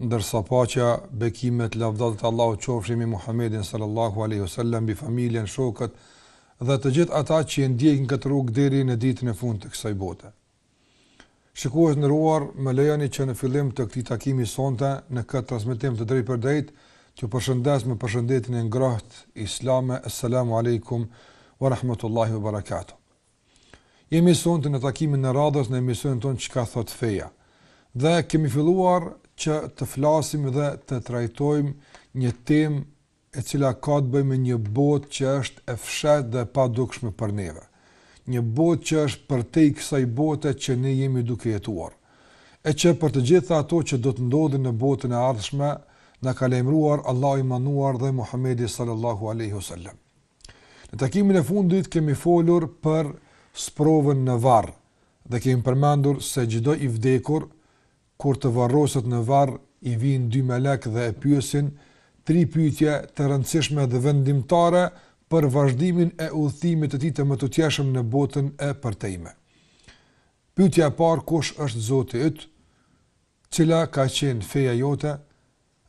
Ndërsa paqja, bekimet, lavdatat e Allahut qofshin mbi Muhammedin sallallahu alejhi ve sellem, mbi familjen, shokët dhe të gjithë ata që e ndjekin këtë rrugë deri në ditën e fundit të kësaj bote. Shikues të nderuar, më lejoni që në fillim të këtij takimi sonte në këtë transmetim të drejtpërdrejtë t'ju përshëndes me përshëndetjen e ngrohtë islame, Esselamu alejkum wa rahmatullahi wa barakatuh. Jemi sonte në takimin e radhës në emisionin tonë Çka thotë feja. Dhe kemi filluar që të flasim dhe të trajtojmë një temë e cila ka të bëjë me një botë që është e fshehtë dhe e padukshme për neve. Një botë që është përtej kësaj bote që ne jemi duke jetuar. E që për të gjitha ato që do të ndodhin në botën e ardhshme, na ka lajmëruar Allahu i madhëruar dhe Muhamedi sallallahu alaihi wasallam. Në takimin e fundit kemi folur për sprovën në varr dhe kemi përmendur se çdo i vdekur kur të varroset në varr i vijnë dy melekë dhe e pyesin tri pyetje të rëndësishme dhe vendimtare për vazhdimin e udhëtimit të tij të mëtutjeshëm në botën e përtejme. Pyetja e parë kush është Zoti yt? Cila ka qenë feja jote?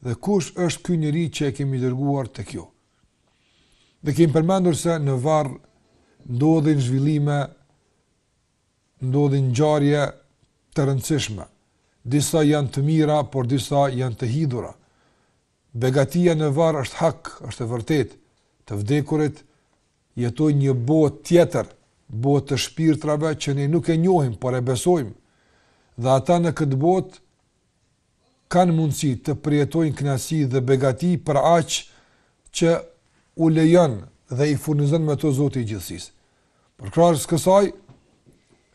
Dhe kush është ky njeri që e kemi dërguar tek ju? Dhe kemi përmendur se në varr ndodhin zhvillime, ndodhin ngjarje të rëndësishme. Disa janë të mira, por disa janë të hidhura. Begatia në varr është hak, është e vërtetë. Të vdekurit jetojnë një botë tjetër, botë të shpirtrave që ne nuk e njohim, por e besojmë. Dhe ata në këtë botë kanë mundësi të përjetojnë kënaqësi dhe begati për aq që u lejon dhe i furnizon me to Zoti i gjithësisë. Përkrah kësaj,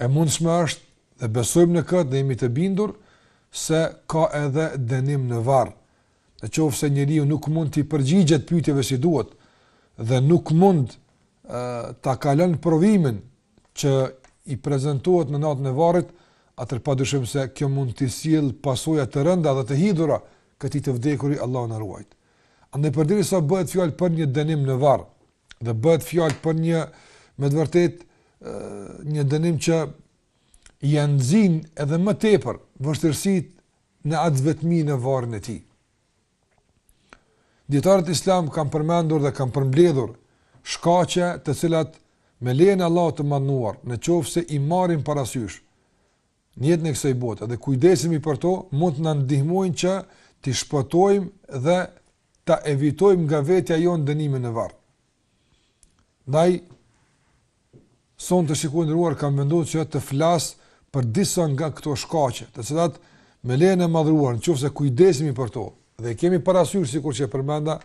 e mundshme është dhe besojmë në këtë dhe jemi të bindur se ka edhe dënim në varr. Në qoftë se njeriu nuk mund t'i përgjigjet pyetjeve si duhet dhe nuk mund ta kalon provimin që i prezantohet në natën e varrit, atëherë padyshim se kjo mund t'i sjellë pasoja të rënda dhe të hidhura këtij të vdekuri, Allahu na ruajt. Andaj përderisa bëhet fjalë për një dënim në varr dhe bëhet fjalë për një me të vërtetë një dënim që ia nxin edhe më tepër vështirësitë në atë vetmi në varrin e tij. Dijetarët islamë kanë përmendur dhe kanë përmbledhur shkaqe të cilat me lejen e Allahut të madhëruar, në qoftë se i marrim parasysh në jetën e kësaj bote dhe kujdesemi për to, mund të na ndihmojnë që të shpëtojmë dhe ta evitojmë nga vetja jonë dënimin në varr. Ndaj, sonte shikues të nderuar kam vendosur që të flas për disa nga këto shkaqe, të cilat me lejen e të madhëruar, në qoftë se kujdesemi për to, dhe i kemi parasysh sikur që e përmenda,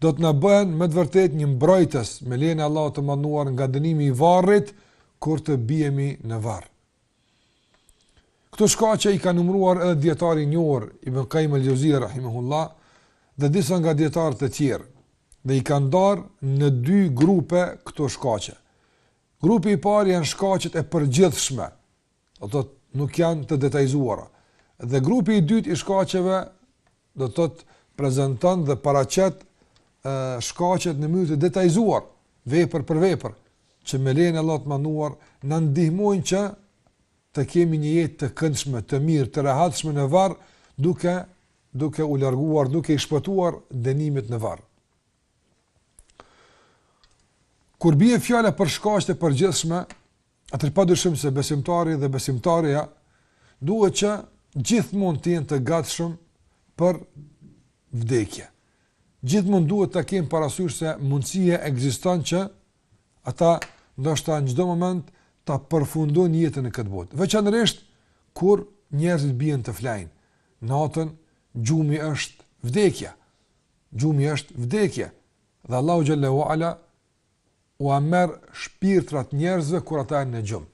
do të na bëhen me të vërtetë një mbrojtës me lejen e Allahut të madhëruar nga dënimi i varrit, kur të biemi në varr. Këto shkaqe i ka numëruar edhe dijetari i njohur Ibn Qayyim al-Jauziyja rahimahullah dhe disa nga dijetarët e tjerë dhe i ka ndarë në dy grupe këto shkaqe. Grupi i parë janë shkaqet e përgjithshme, do të thotë nuk janë të detajizuara. Dhe grupi i dytë i shkaqeve do të thotë prezanton dhe paraqet shkaqet në mënyrë të detajizuar, vepër për vepër, që me lejen e Allahut të madhëruar, na ndihmojnë që të kemi një jetë të këndshme, të mirë, të rehatshme në varr, duke, duke u larguar, duke i shpëtuar dënimit në varr. Kur bie fjala për shkaqet e përgjithshme, Atëherë padyshim se besimtari dhe besimtarja duhet që gjithmonë të jenë të gatshëm për vdekje. Gjithmonë duhet ta kenë parasysh se mundësia ekziston që ata ndoshta në çdo moment ta përfundojnë jetën në këtë botë. Veçanërisht kur njerëzit bien të flejnë. Natën gjumi është vdekja. Gjumi është vdekja. Dhe Allahu xhelle ue ala ua merr shpirtrat njerëzve kur ata janë në gjumë.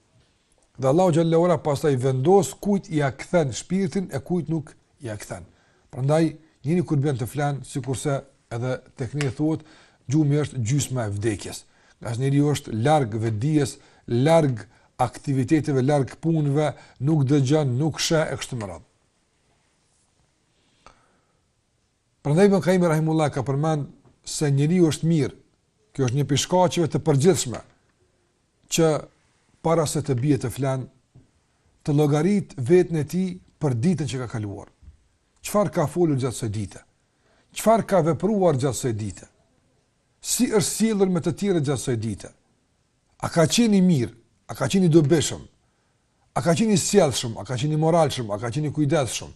Dhe Allahu xhelle ue ala pastaj vendos kujt ia kthen shpirtin e kujt nuk ia kthen. Prandaj njeriu kur bjen të flen, sikurse edhe tek ne thuhet, gjumi është gjysma e vdekjes. Ngase njeriu është larg vetëdijes, larg aktiviteteve, larg punëve, nuk dëgjon, nuk sheh e kështu me radhë. Prandaj Ibn Qayyim rahimehullah ka përmend se njeriu është mirë. Kjo është një prej shkaqeve të përgjithshme që para se të bie të flen, të llogarit veten e tij për ditën që ka kaluar. Çfarë ka folur gjatë asaj dite? Çfarë ka vepruar gjatë asaj dite? Si është sjellur me të tjerët gjatë asaj dite? A ka qenë i mirë? A ka qenë i dobishëm? A ka qenë i sjellshëm, a ka qenë i moralshëm, a ka qenë i kujdesshëm?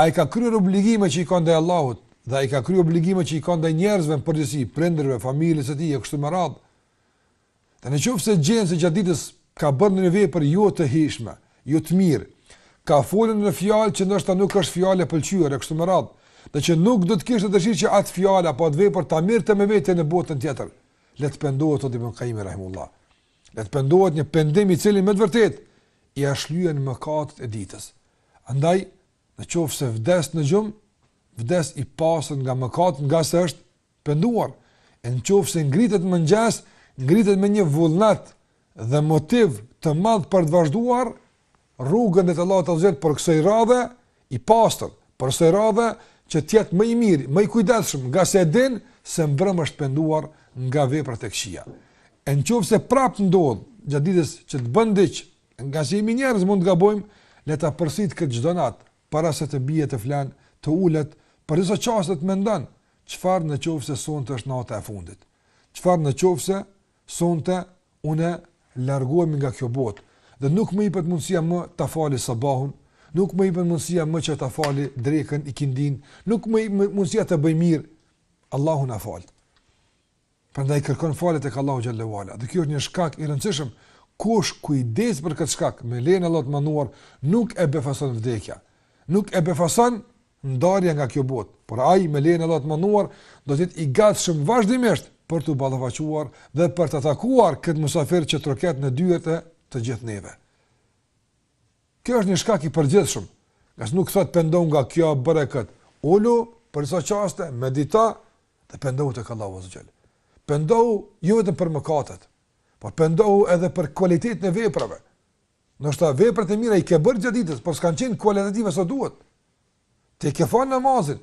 A i ka kryer obligimet që i ka ndaj Allahut dhe a i ka kryer obligimet që i ka ndaj njerëzve në përgjithësi, prindërve, familjes së tij e kështu me radhë? Dhe në qoftë se gjen se gjatë ditës ka bërë ndonjë vepër jo të hijshme, jo të mirë, ka folur një fjalë që ndoshta nuk është fjalë e pëlqyer e kështu me radhë, dhe që nuk do të kishte dëshirë që atë fjalë apo atë vepër ta merrte me vete në botën tjetër, le të pendohet thotë Ibn Kajimi rahimehullah. Le të pendohet një pendim i cili me të vërtetë ia shlyen mëkatet e ditës. Andaj, në qoftë se vdes në gjumë, vdes i pastër nga mëkatet ngase është penduar. E në qoftë se ngritet në mëngjes ngritet me një vullnet dhe motiv të madh për të vazhduar, rrugën drejt Allahut azze ue xhel por kësaj radhe i pastër, por kësaj radhe që të jetë më i mirë, më i kujdesshëm, ngase e din se mbrëm është penduar nga veprat e këqija. E në qoftë se prap ndodh gjatë ditës që të bën diç, ngase jemi njerëz mund të gabojmë, le ta përsit këtë çdo natë para se të bie të flen, të ulet, për disa çaste të mendon, çfarë në qoftë se sonte është nata e fundit. Çfarë në qoftë se Sonte unë largohem nga kjo botë dhe nuk më jepet mundësia më ta fali sabahun, nuk më jepet mundësia më që ta fali drekën, ikindin, nuk më jepet mundësia të bëj mirë. Allahu na fal. Prandaj kërkon falje tek Allahu xhelle ue ala. Dhe kjo është një shkak i rëndësishëm. Kush kujdeset për këtë shkak me lejen e Allahut të madhëruar, nuk e befason vdekja. Nuk e befason ndarja nga kjo botë, por ai me lejen e Allahut të Madhëruar do të jetë i gatshëm vazhdimisht për t'u ballafaquar dhe për ta takuar këtë mysafir që troket në dyert e të gjithë neve. Kjo është një shkak i përgjithshëm, ngase nuk thotë pendohu nga kjo bëre kët. Ulu për disa çaste, medito dhe pendohu tek Allahu azze ue xhel. Pendohu jo vetëm për mëkatet, por pendohu edhe për kualitetin e veprave. Ndoshta veprat e mira i ke bërë gjatë ditës, por s'kanë qenë kualitative sa duhet. Ti ke falë namazin,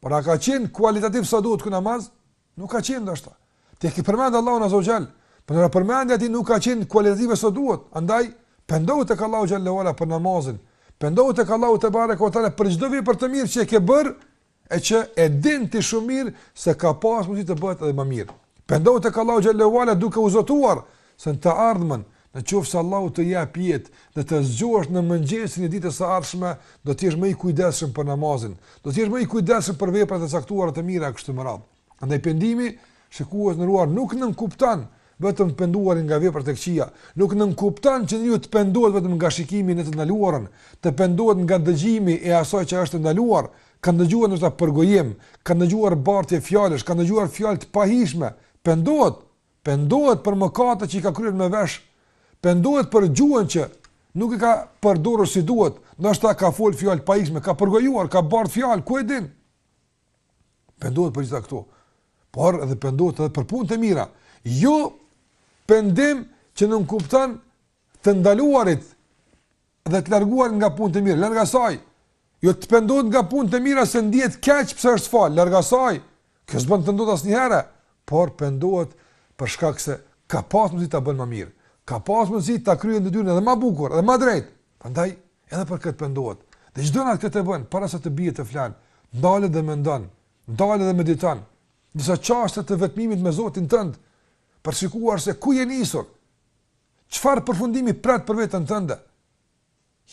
por a ka qenë kualitativ sa duhet ky namaz? Nuk ka qenë ndoshta. Ti ke përmend Allahun azze ue xhel, por ndoshta përmendja ti nuk ka qenë kualitative sa duhet. Andaj pendohu tek Allahu xhelle ue ala për namazin. Pendohu tek Allahu tebareke ue teala për çdo vepër të mirë që e ke bërë e që e din ti shumë mirë se ka pas mundësi të bëhet edhe më mirë. Pendohu tek Allahu xhelle ue ala duke u zotuar se në të ardhmen, në qoftë se Allahu të jap jetë dhe të zgjohesh në mëngjesin e ditës së ardhshme, do të jesh më i kujdesshëm për namazin, do të jesh më i kujdesshëm për veprat e caktuara të mira kështu me radhë. Andaj pendimi, shikues të nderuar, nuk nënkupton vetëm të penduarin nga veprat e këqija, nuk nënkupton që njeriu të pendohet vetëm nga shikimi në të ndaluarën, të pendohet nga dëgjimi e asaj që është e ndaluar, ka dëgjuar ndoshta përgojim, ka dëgjuar bartje fjalësh, ka dëgjuar fjalë të pahijshme, pendohet, pendohet për mëkatet që i ka kryer me vesh, pendohet për gjuhën që nuk e ka përdorur si duhet, ndoshta ka fol fjalë të pahijshme, ka përgojuar, ka bart fjalë, ku e din? Pendohet për gjitha këto. Por edhe pendohet edhe për punët e mira. Jo pendim që nënkupton të ndaluarit dhe të larguarit nga punët e mira. Larg asaj, jo të pendohet nga punët e mira se ndihet keq pse është fal, larg asaj. Kjo s'bën të ndodhë asnjë herë, por pendohet për shkak se ka pas mundësi ta bën më mirë. Ka pas mundësi ta kryejë detyrën edhe më bukur, edhe më drejt, Prandaj, edhe për këtë pendohet. Dhe çdo natë këtë e bën para se të bie të flan, ndalet dhe mendon, ndalet dhe mediton. Disa çaste të vetmimit me Zotin tënd, për shikuar se ku je nisur. Çfarë përfundimi pret për veten tënde?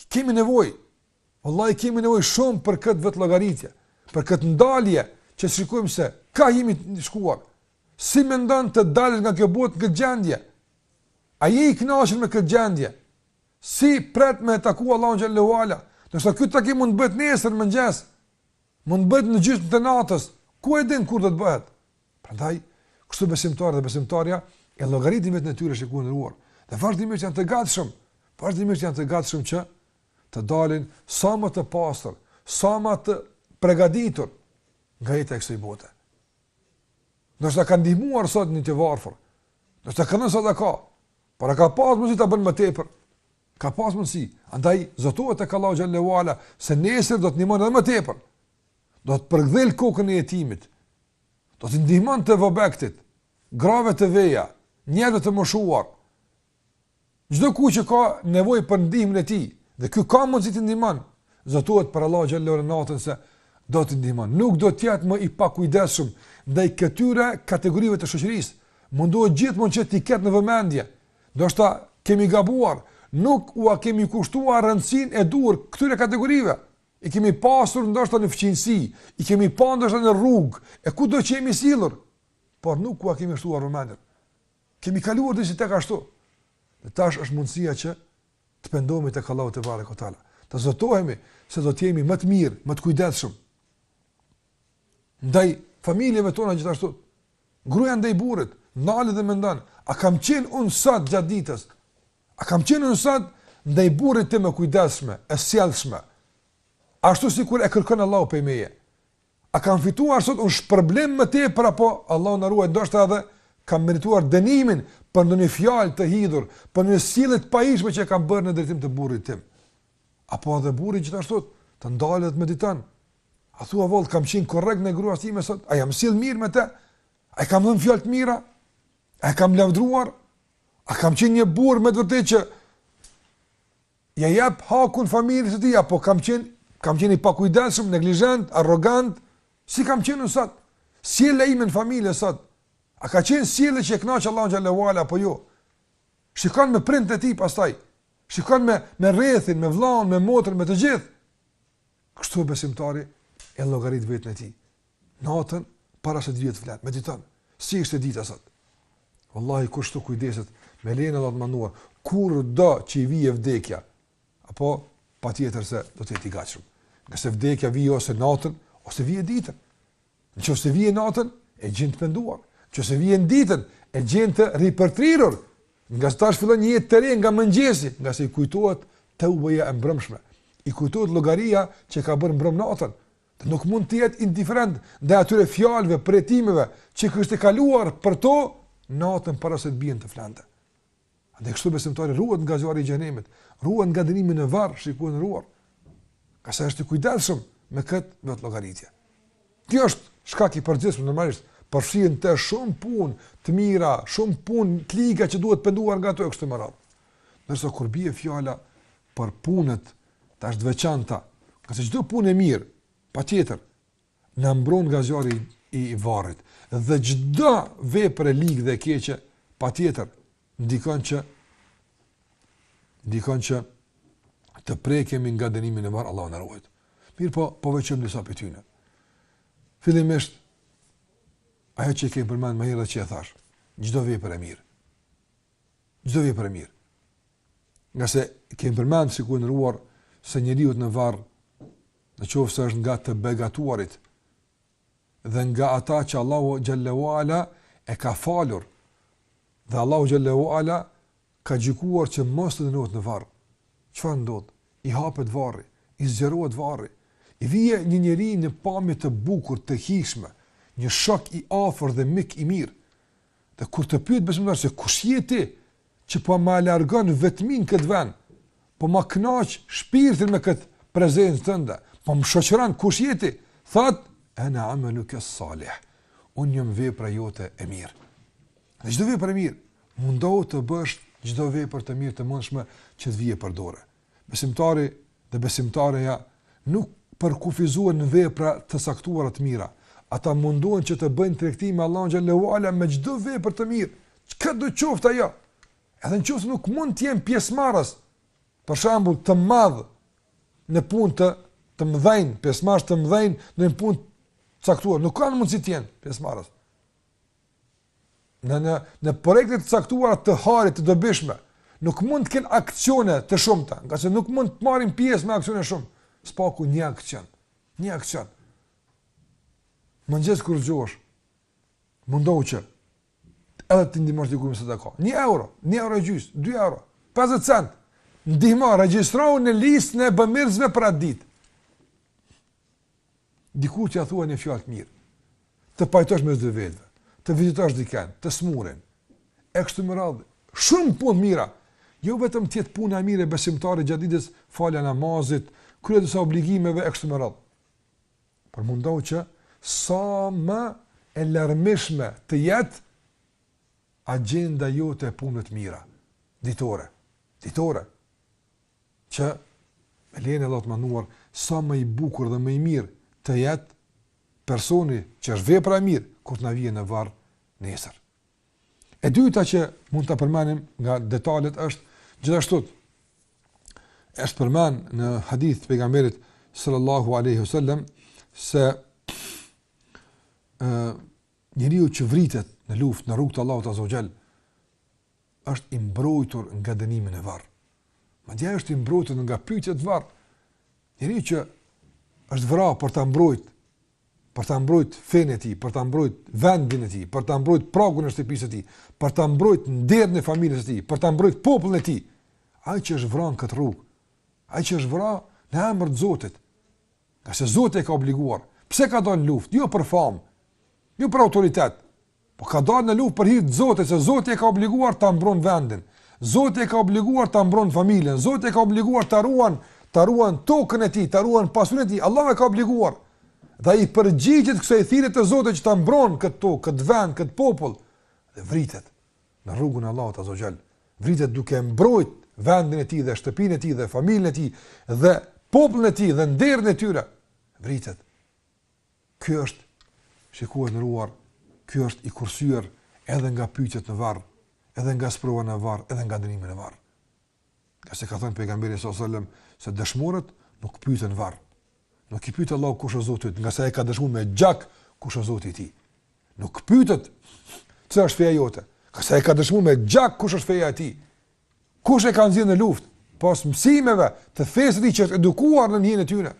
Kemi nevojë. Wallahi kemi nevojë shumë për këtë vetëllogaritje, për këtë ndalje që shikojmë se ka jemi duke shkuar. Si mendon të dalësh nga kjo botë në këtë gjendje? A je i kënaqur me këtë gjendje? Si pret me e taku Allahun xhelle ue ala? Nëse ky takim mund të bëhet nesër në mëngjes, mund të bëhet në gjysmë të natës, ku e din kur do të bëhet? Prandaj, kështu besimtari dhe besimtarja e llogaritin veten e tyre shikues të nderuar. Dhe vazhdimisht janë të gatshëm, vazhdimisht janë të gatshëm që të dalin sa më të pastër, sa më të përgatitur nga jeta e kësaj bote. Ndoshta kanë ndihmuar sot një të varfër. Ndoshta kanë dhënë sadaka. Por a ka pas mundësi ta bën më tepër? Ka pas mundësi. Andaj zotohet tek Allahu xhelle ue ala se nesër do të ndihmon edhe më tepër. Do të përgdhel kokën e jetimit. Do t'i ndihmon të vobektit, grave të veja, njerëzve të moshuar. Çdokush që ka nevojë për ndihmën e tij, dhe ky ka mundësi të ndihmon, zotohet para Allahut xhelle ue ala natën se do të ndihmon. Nuk do të jetë më i pakujdesshëm ndaj këtyre kategorive të shoqërisë, Mundohet gjithmonë që t'i ketë në vëmendje. Ndoshta kemi gabuar, nuk ua kemi kushtuar rëndësinë e duhur këtyre kategorive. I kemi pasur ndoshta në fqinjësi, i kemi pa ndoshta në rrugë, e kudo që jemi sillur, por nuk ua kemi kushtuar vëmendje. Kemi kaluar disi tek ashtu. Dhe tash është mundësia që të pendohemi tek Allahu tebareke ue teala. Të zotohemi se do të jemi më të mirë, më të kujdesshëm. Ndaj familjeve tona gjithashtu Gruaja ndaj burrit, ndalet dhe mendon, a kam qenë unë sot gjatë ditës, a kam qenë unë sot ndaj burrit tim e kujdesshme, e sjellshme, ashtu sikur e kërkon Allahu prej meje. A kam fituar sot unë shpërblim më tepër apo Allahu na ruaj ndoshta edhe kam merituar dënimin për ndonjë fjalë të hidhur, për një sjellje të pahijshme që kam bërë në drejtim të burrit tim. Apo edhe burri gjithashtu të ndalet të mediton, A thua vallë kam qenë korrekt ndaj gruas time sot? A jam sill mirë me të? A kam dhënë fjalë të mira? A kam lavdruar? A kam qenë një burr me të vërtetë që ja jap hakun familjes së tij apo kam qenë kam qenë i pakujdesshëm, neglizhent, arrogant? Si kam qenë sot? Si ishte sjellja ime në familje sot? A ka qenë sjellje që e kënaqë Allahu xhalla uala apo jo? Shikon me prindët e tij pastaj. Shikon me me rrethin, me vëllain, me motrën, me të gjithë. Kështu besimtari e llogarit veten e tij. Natën para se të bie të flejë, mediton. Si ishte dita sot? Wallahi kush të kujdeset me lejen e Allahut të penduar, kurdo që i vije vdekja, ai patjetër se do të jetë i gatshëm. Ngase vdekja vije ose natën, ose vije ditën. Në qoftë se vjen natën, e gjen të penduar. Në qoftë se vjen ditën, e gjen të ripërtrirur. Ngase tash fillon një jetë të re nga mëngjesi, ngase i kujtohet teubeja e mbrëmshme. I kujtohet llogaria që ka bërë mbrëm natën. E nuk mund të jetë indiferent ndaj atyre fjalëve, përjetimeve që kishte kaluar nëpër to natën para se të binte të flente. Andaj kështu besimtari ruhet nga zjarri i xhehenemit, ruhet nga dënimi në varr, i nderuar. Ngase është i kujdesshëm me kët vetëllogaritje. Kjo është si shkak i përgjithshëm normalisht, përfshin shumë punë të mira, shumë punë të liga që duhet penduar nga ato e kështu me radhë. Ndërsa kur bie fjala për punët tash të veçanta, ngase çdo punë e mirë, patjetër, na mbron nga zjarri i varrit dhe çdo vepër e ligë dhe e keqe patjetër ndikon që ndikon që të prekemi nga dënimi i varrit Allahu na ruajt. Mirëpo, po veçojmë disa prej tyre. Fillimisht ajo që kemi përmend më herët që e thash, çdo vepër e mirë. Çdo vepër e mirë. Ngase kemi përmend shikues i nderuar se njeriut në varr Në qoftë se është nga të begatuarit dhe nga ata që Allahu xhalla uala e ka falur dhe Allahu xhalla uala ka gjykuar që mos të dënohet në varr. Çfarë ndodh? I hapet varri, i zgjerohet varri. I vije një njeri në pamje të bukur, të hijshme, një shok i afër dhe mik i mirë. Dhe kur të pyet besimtari se kush je ti që po ma largon vetminë në këtë vend, po ma kënaq shpirtin me këtë prezencë tënde, po më shoqëron kush je ti? Thot, "Ana amaluka salih." Unë jam vepra jote e mirë. Dhe çdo vepër e mirë mundohu të bësh çdo vepër të mirë të mundshme që të vije përdore. Besimtari dhe besimtareja nuk përkufizohen në vepra të caktuara të mira. Ata mundohen që të bëjnë tregti me Allahun xhallahu ala me çdo vepër të mirë, çka do qoftë ajo. Edhe në qoftë se nuk mund të jenë pjesëmarrës, për shembull, të madh në punë të të mëdhenj, pjesëmarrës të mëdhenj në një punë të caktuar, nuk kanë mundësi të jenë pjesëmarrës. në në në projekte të caktuara të hajrit të dobishme, nuk mund të kenë aksione të shumta, ngase nuk mund të marrin pjesë me aksione shumë. Së paku një aksion. Një aksion. Në mëngjes kur zgjohesh, mundohu që edhe të ndihmosh diku me sadaka. 1 euro, 1 euro gjys, 2 euro, 50 cent. Ndihmo, regjistrohu në listën e bamirësve për atë ditë. Dikujt t'ia thuash një fjalë të mirë, të pajtosh mes dy vetëve, të vizitosh dikën, të sëmurin. E kështu me radhë, shumë punë të mira. Jo vetëm të jetë puna e mirë e besimtarit gjatë ditës, falja e namazit, kryerja e disa obligimeve e kështu me radhë. Por mundohu që sa më e larmishme të jetë agjenda jote e punëve të mira ditore. Ditore. që me lejen e Allahut të Madhëruar sa më i bukur dhe më i mirë të jetë personi që është vepra e mirë kur të na vijë në varr nesër. E dyta që mund ta përmendim nga detalet është gjithashtu është përmend në hadith të pejgamberit sallallahu alaihi wasallam se njeriu që vritet në luftë në rrugë të Allahut azze ue xhel është i mbrojtur nga dënimi në varr. Madje ai është i mbrojtur nga pyetjet në varr. Njeriu që është vrarë për ta mbrojt, për ta mbrojt fenë e tij, për ta mbrojt vendin e tij, për ta mbrojt pragun e shtëpisë së tij, për ta mbrojt nderin e familjes së tij, për ta mbrojt popullin e tij. Ai që është vrarë në këtë rrugë, ai që është vrarë në emër të Zotit, ngase Zoti e ka obliguar. Pse ka dalë në luftë? Jo për famë, jo për autoritet, Po ka dalë në luftë për hir të Zotit, se Zoti e ka obliguar ta mbron vendin. Zoti e ka obliguar ta mbron familjen, Zoti e ka obliguar ta ruan, ta ruan tokën e tij, ta ruan pasurinë e tij. Allahu e ka obliguar. Dhe ai i përgjigjet kësaj thirrje të Zotit që ta mbron këtë tokë, këtë vend, këtë popull dhe vritet në rrugën e Allahut azze ue xhel. Vritet duke mbrojt vendin e tij dhe shtëpinë e tij dhe familjen e tij dhe popullin e tij dhe nderin e tyre. Vritet. Ky është, shikues të nderuar, ky është i kursyer edhe nga pyetjet në varr, edhe nga sprova në varr, edhe nga dënimi në varr. Ngase ka thënë pejgamberi sa selam se dëshmorët nuk pyeten në varr. Nuk i pyet Allahu kush është Zoti yt, ngase e ka dëshmuar me gjak kush është Zoti i tij. Nuk pyetet çfarë është feja jote, ngase e ka dëshmuar me gjak kush është feja e tij. Kush e ka nxjerrë në luftë pas mësimeve të fesë së tij, që është edukuar në mënyrën e tyre?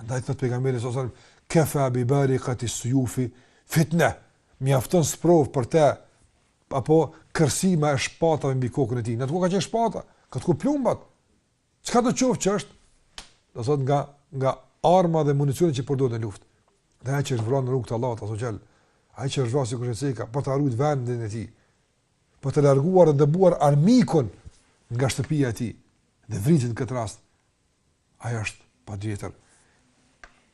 Andaj thot pejgamberi sallallahu alajhi wasallam, "Kafa bi bariqati suyufi fitna." Mjafton sprov për të apo kërsima e shpatave mbi kokën e tij. Në atë kohë ka qenë shpata, këtë kohë plumbat. Çka do të qoftë që është? Do thot nga nga arma dhe municioni që përdoret në luftë. Dhe ai që vritet në rrugt të Allahut azza xal, ai që vritet sikurse ceka për ta ruajtur vendin e tij. për të larguar dhe dëbuar armikun nga shtëpia e tij dhe vritet në këtë rast ai është patjetër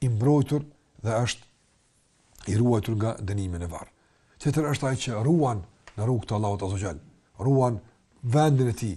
i mbrojtur dhe është i ruajtur nga dënimi i varrit. Tjetër është ai që ruan në rrugë të Allahut azza xal, ruan vendin e tij,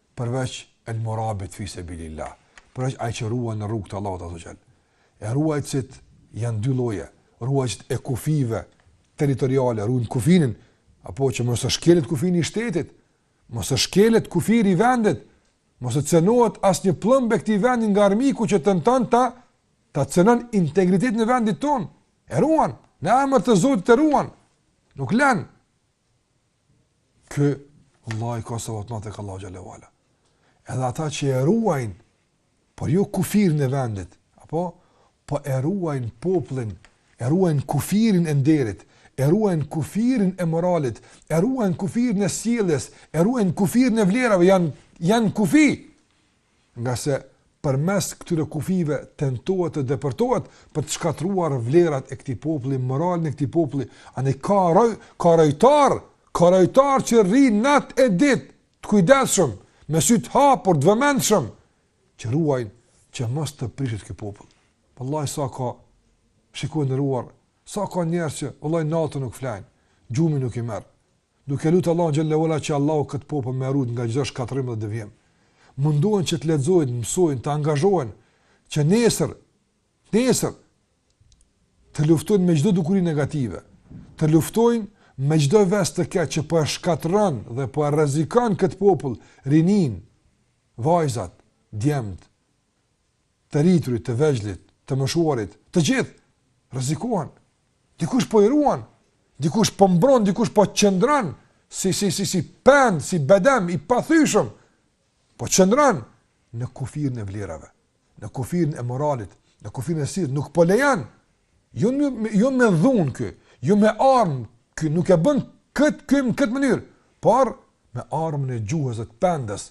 përveç el murabit fi sebilillah, përveç ai që ruan në rrugë të Allahut azza xhel. E ruajtësit janë dy lloje, ruajtësit e kufive territoriale, ruajnë kufinin, apo që mos të shkelet kufini i shtetit, mos të shkelet kufiri i vendit, mos të cenohet asnjë pëllëmbë e këtij vendi nga armiku që tenton ta, ta cenon integritetin e vendit tonë, e ruan, në emër të zotit e ruan, nuk lenë, Ky vëllai ka sevap te Allahu xhalla wala. Edhe ata që e ruajnë, por jo kufirin e vendit, apo po e ruajnë popullin, e ruajnë kufirin e nderit, e ruajnë kufirin e moralit, e ruajnë kufirin e sjelljes, e ruajnë kufirin e vlerave, janë janë kufi. ngase përmes këtyre kufijve tentohet të depërtohet për të shkatërruar vlerat e këtij populli, moralin e këtij populli, andaj ka roj, ka rojtar, ka rojtar që rrin nat e ditë të kujdesshëm, me sy të hapur, të vëmendshëm, që ruajnë që mos të prishet ky popull. Wallahi sa ka, shikues i nderuar, sa ka njerëz që wallahi natën nuk flajnë, gjumi nuk i merr. duke lutë Allahun xhelle uala që Allahu këtë popull me rujt nga çdo shkatërrim dhe devijim. Mundohen që të lexojnë, mësojnë, të angazhohen që nesër, nesër të luftojnë me çdo dukuri negative, të luftojnë me çdo ves të keq që po e shkatërron dhe po e rrezikon këtë popull, rinin, vajzat, djemt, të rriturit, të vegjlit, të moshuarit, të gjithë rrezikohen. Dikush po i ruan, dikush po mbron, dikush po qëndron si si si si pend, si bedem i pathyshëm. Po qëndron në kufirin e vlerave, në kufirin e moralit, në kufirin e nderit, nuk po lejon, jo, jo me dhun ky, jo me armë ky, nuk e bën këtë ky në këtë mënyrë, por me armën e gjuhës dhe të pendës,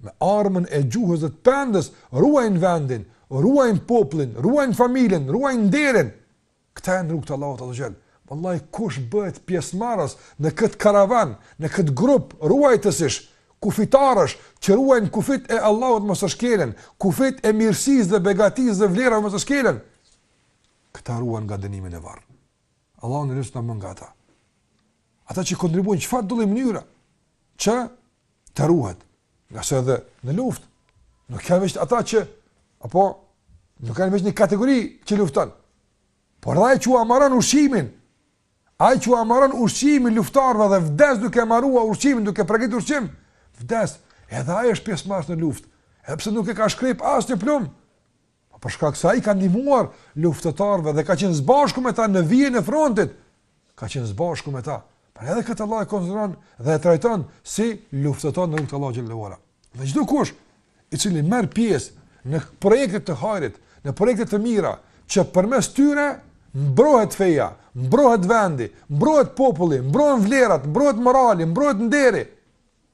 me armën e gjuhës dhe të pendës ruajnë vendin, ruajnë popullin, ruajnë familjen, ruajnë nderin. Këta janë në rrugë të Allahut xhelle ala. Wallahi kush bëhet pjesëmarrës në këtë karavan, në këtë grup ruajtësish, kufitarësh që ruajnë kufit e Allahut mos e shkelen, kufit e mirësisë dhe begatisë dhe vlerave mos e shkelen. Këta ruhen nga dënimi në varr. Allahu na bëftë neve nga ata. Ata që kontribuojnë çfarëdo mënyre që të ruhet, ngase edhe në luftë, nuk janë veç ata që, apo, nuk janë veç një kategori që luftan, por dhe ai që ua maron ushqimin, ai që ua maron ushqimin luftarve dhe vdes duke maruar ushqimin, duke pregatit ushqim, vdes, edhe ai është pjesëmarrës në luftë, edhe pse nuk e ka shkrep asnjë plumb, Po për shkak se ai ka ndihmuar luftëtarëve dhe ka qenë së bashku me ta në vijën e frontit. Ka qenë së bashku me ta. Pra edhe këtë Allahu e konsideron dhe e trajton si luftëtar në rrugë të Allahut xhelle ue ala. Dhe çdokush i cili merr pjesë në projekte të hajrit, në projekte të mira, që përmes tyre mbrohet feja, mbrohet vendi, mbrohet populli, mbrohen vlerat, mbrohet morali, mbrohet nderi.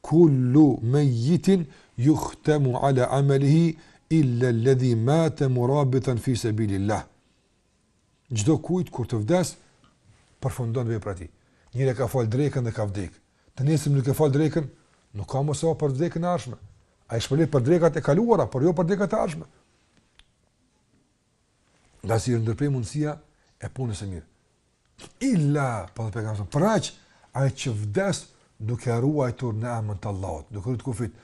Kullu meyyitin yuhtemu ala amelihi illa alladhi mate murabitan fi sebilillah. Çdokujt kur të vdes përfundon vepra e tij. Njëri e ka fal drekën dhe ka vdek. Të nesërm nuk e fal drekën, nuk ka më sevap për drekën e ardhshme. Ai shpërblehet për drekat e kaluara, por jo për drekat e ardhshme. Ngase iu ndërpre mundësia e punës së mirë. Illa, po thotë pejgamberi, përveç ai që vdes duke ruajtur në emën të Allahut, duke ruajt kufit.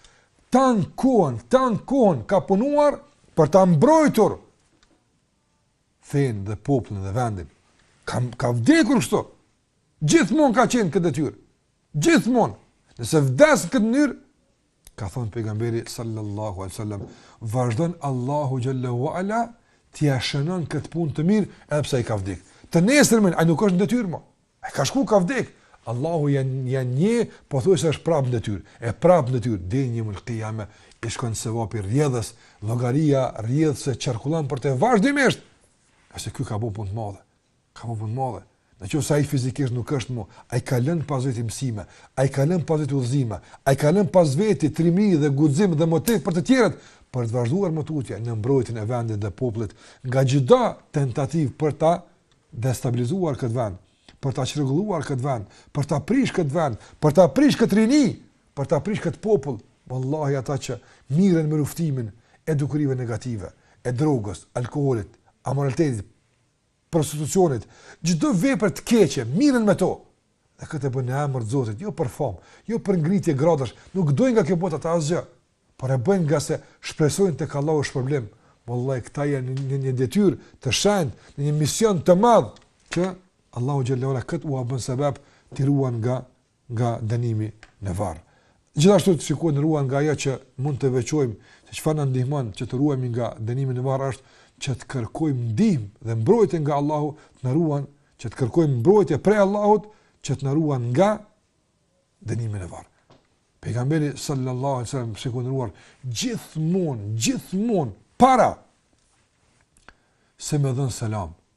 Tan kohën, tan kohën ka punuar për ta mbrojtur fenë dhe popullin dhe vendin. Ka ka vdekur kështu. Gjithmonë ka qenë në këtë detyrë. Gjithmonë. Nëse vdes në këtë mënyrë, Ka thënë Pejgamberi sallallahu alejhi wasallam, vazhdon Allahu xhalla uala t'ia shënojë këtë punë të mirë edhe pse ai ka vdek. Të nesërmen ai nuk është në detyrë më. Ai ka shku ka vdek. Allahu ia ia njeh pothuajse është prapë në detyrë. E prapë në detyrë deri në jeumul kijame i shkon sevapi rrjedhës, llogaria rrjedhëse qarkullon për të vazhdimisht. Ngase ky ka bë punë të madhe. Ka bë punë të madhe. Në qoftë se ai fizikisht nuk është më, ai ka lënë pas vete mësime, ai ka lënë pas vete udhëzime, ai ka lënë pas vete trimëri dhe guxim dhe motiv për të tjerët për të vazhduar më tutje në mbrojtjen e vendit dhe popullit nga çdo tentativë për ta destabilizuar këtë vend, për ta çrregulluar këtë vend, për ta prish këtë vend, për ta prish këtë rini, për ta prish këtë popull, vallahi ata që mirren me luftimin e dukurive negative, e drogës, alkoolit, amoralitetit, prostitucionit, çdo vepër të keqe, merren me to, dhe këtë e bëjnë në emër të Zotit, jo për famë, jo për ngritje gradash, nuk dojnë nga kjo botë ata asgjë, por e bëjnë nga se shpresojnë tek Allahu shpërblim, vallahi, këta janë në një detyrë të shenjtë, në një mision të madh, që Allahu xhele ala këtë ua bën sebep t'i ruan nga nga dënimi në varr. Gjithashtu vëlla i nderuar nga ajo që mund të veçojmë se çfarë na ndihmon që të ruhemi nga dënimi në varr është që të kërkojmë ndihmë dhe mbrojtje nga Allahu të na ruan që të kërkojmë mbrojtje prej Allahut që të na ruan nga dënimi në varr. Pejgamberi sallallahu alaihi wasallam vëlla i nderuar gjithmonë, gjithmonë para se me dhënë selam,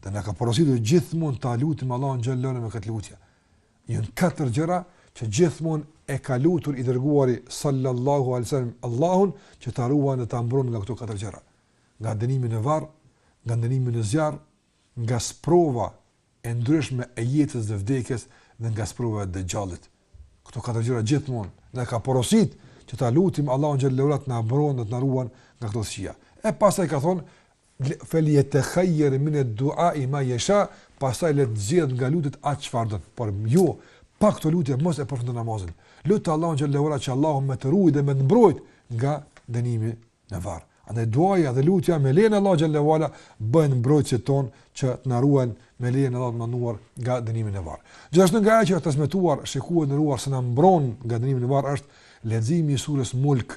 Dhe na ka porositur gjithmonë ta lutim Allahun xhele me këtë lutje. Janë katër gjëra që gjithmonë e ka lutur i dërguari sallallahu alejhi selem Allahun që ta ruan dhe ta mbron nga këto katër gjëra. Nga dënimi në varr, nga dënimi në zjarr, nga sprovat e ndryshme të jetës dhe vdekjes dhe nga sprova e Dexhallit. Këto katër gjëra gjithmonë na ka porosit që ta lutim Allahun që të na mbron dhe të na ruan nga këto gjëra. E pastaj ka thonë, Feljetehajer mined duai ma jesha, pastaj le të zgjedhë nga lutjet atë çfarë don. Por jo, pa këto lutje mos e përfundo namazin. Lute Allahun xhallahu ala që Allahu me të ruajt dhe me të mbrojt nga dënimi në varr. Andaj duaja dhe lutja me lejen e Allahut xhallahu ala bëhen mbrojtësit ton që të na ruajnë me lejen e Allahut të Madhëruar nga dënimi në varr. Gjithashtu nga ajo që është transmetuar, shikues i nderuar se na mbron nga dënimi në varr është leximi i surës Mulk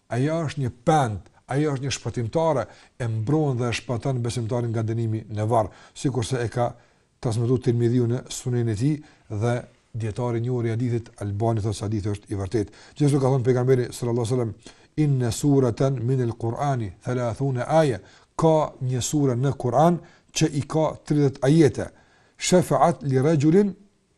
Ajo është një pendë, ajo është një shpëtimtare, e mbron dhe e shpëton besimtarin nga dënimi në varr, sikurse e ka transmetuar Tirmidhiu në Sunenin e tij dhe dietari i njohur i hadithit Albani thotë se hadithi është i vërtetë. Gjithashtu ka thënë pejgamberi sallallahu alajhi wasallam inna suratan min al-Qur'ani 30 aya ka një sure në Kur'an që i ka 30 ajete shafa'at li rajulin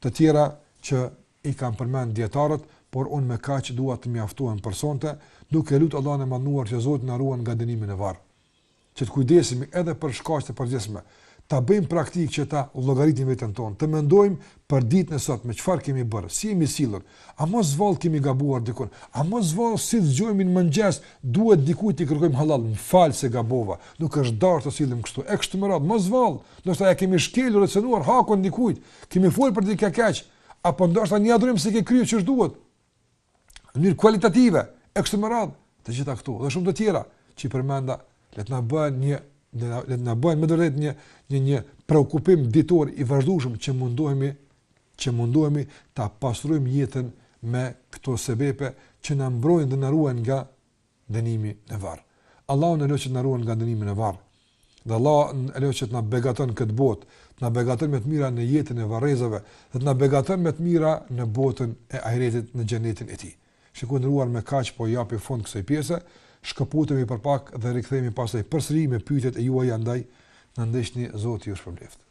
Të tjera që i kanë përmend dijetarët, por unë me kaq dua të mjaftohem për sonte, duke lut Allahun e Madhëruar që Zoti na ruan nga dënimi në varr. Që të kujdesemi edhe për shkaqe të përgjithshme, ta bëjmë praktikë që ta llogaritim veten tonë, të mendojmë për ditën e sotme, çfarë kemi bërë, si jemi sjellur, a mos vallë kemi gabuar dikun, a mos vallë si të zgjohemi në mëngjes, duhet dikujt t'i kërkojmë hallall, më fal se gabova, nuk është dashur të sillem kështu, e kështu me radhë, mos vallë, ndoshta e kemi shkelur e cënuar hakun dikujt, Kemi fol për dikë keq, apo ndoshta një adhurim s'e ke kryer qysh duhet. Në mënyrë kualitative, e kështu me radhë, të gjitha këto dhe shumë të tjera që i përmenda, le të na bëhen një le të na bëhen më drejt një një një preokupim ditor i vazhdueshëm që mundohemi që mundohemi ta pasurojmë jetën me këto sebepe që na mbrojnë dhe na ruajnë nga dënimi në varr. Allahun e lusim të na ruan nga dënimi në varr. Dhe Allahun e lusim që të na begaton këtë botë, të na begaton me të mira në jetën e varrezave, dhe të na begaton me të mira në botën e ahiretit në xhenetin e tij. Shikues të nderuar me kaq po i japim fund kësoj pjese, shkëputemi për pak dhe rikthehemi pasaj përsëri me pytjet e juaj andaj, na ndiqni, Zoti ju shpërbleftë.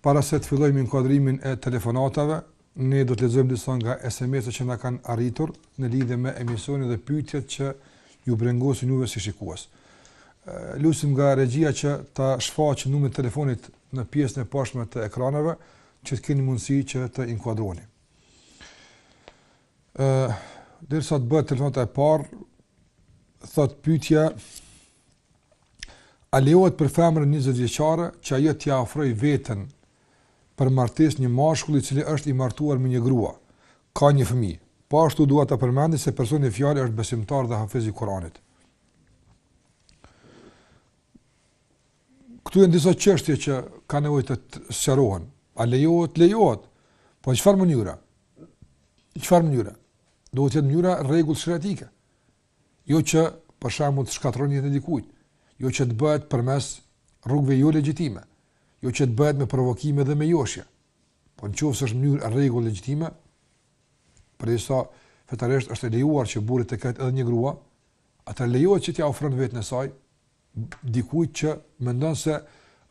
Para se të fillojmë inkuadrimin e telefonatave, ne do të lexojmë disa nga SMS-et që na kanë arritur në lidhje me emisionin dhe pyetjet që ju brengosin juve si shikues. Lusim nga regjia që ta shfaqë numrin e telefonit në pjesën e poshtme të ekraneve, që të keni mundësi që të inkuadroni. Ëh, derisa të bëhet telefonata e parë, thot pyetja A lejohet për femrën njëzet vjeçare që ajo t'ia ofrojë veten për martesë një mashkulli i cili është i martuar me një grua, ka një fëmijë? Po ashtu dua ta përmendi se personi në fjalë është besimtar dhe hafiz i Kuranit. Këtu janë disa çështje që ka nevojë të sqarohen. A lejohet? Lejohet. Po në çfarë mënyre? Në çfarë mënyre? Do të jetë mënyra në rregull, sheriatike. Jo që, për shembull, të shkatërroni jetën e dikujt, jo që të bëhet përmes rrugëve jo legjitime, jo që të bëhet me provokime dhe me joshje. Po në qoftë se është mënyrë e rregullt legjitime, përderisa fetarisht është e lejuar që burri të ketë edhe një grua, atëherë lejohet që t'ia ofron veten e saj, dikujt që mendon se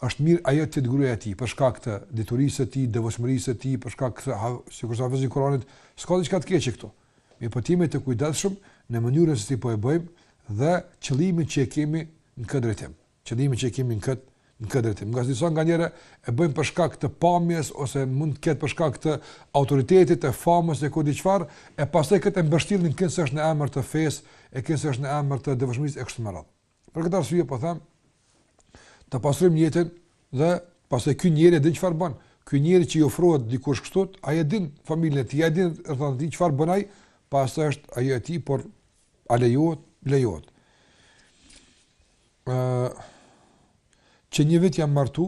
është mirë ajo të jetë gruaja e tij për shkak të diturisë së tij, devotshmërisë së tij, për shkak të sikur se hifzit të Kur'anit, s'ka diçka të keqe këtu. Mirëpo të jemi të kujdesshëm në mënyrën se si po e bëjmë dhe qëllimin që e kemi në këtë drejtim. Qëllimin që e kemi në këtë në këtë drejtim. Ngase nganjëherë e bëjmë për shkak të pamjes ose mund të ketë për shkak të autoritetit, të famës e ku di çfarë, e pastaj këtë mbështjellin kinse është në emër të fesë, e kinse është në emër të devotshmërisë e kështu me radhë. Për këtë arsye po them, ta pastrojmë nijetin dhe pastaj ky njeri e din çfarë bën. Ky njeri që i ofrohet dikush kështu, ai e din familjen e tij, ai e din rrethanën e tij, çfarë bën ai, pastaj është ajo e tij, por a lejohet? Lejohet. Ëh, uh, që një vit jam martu,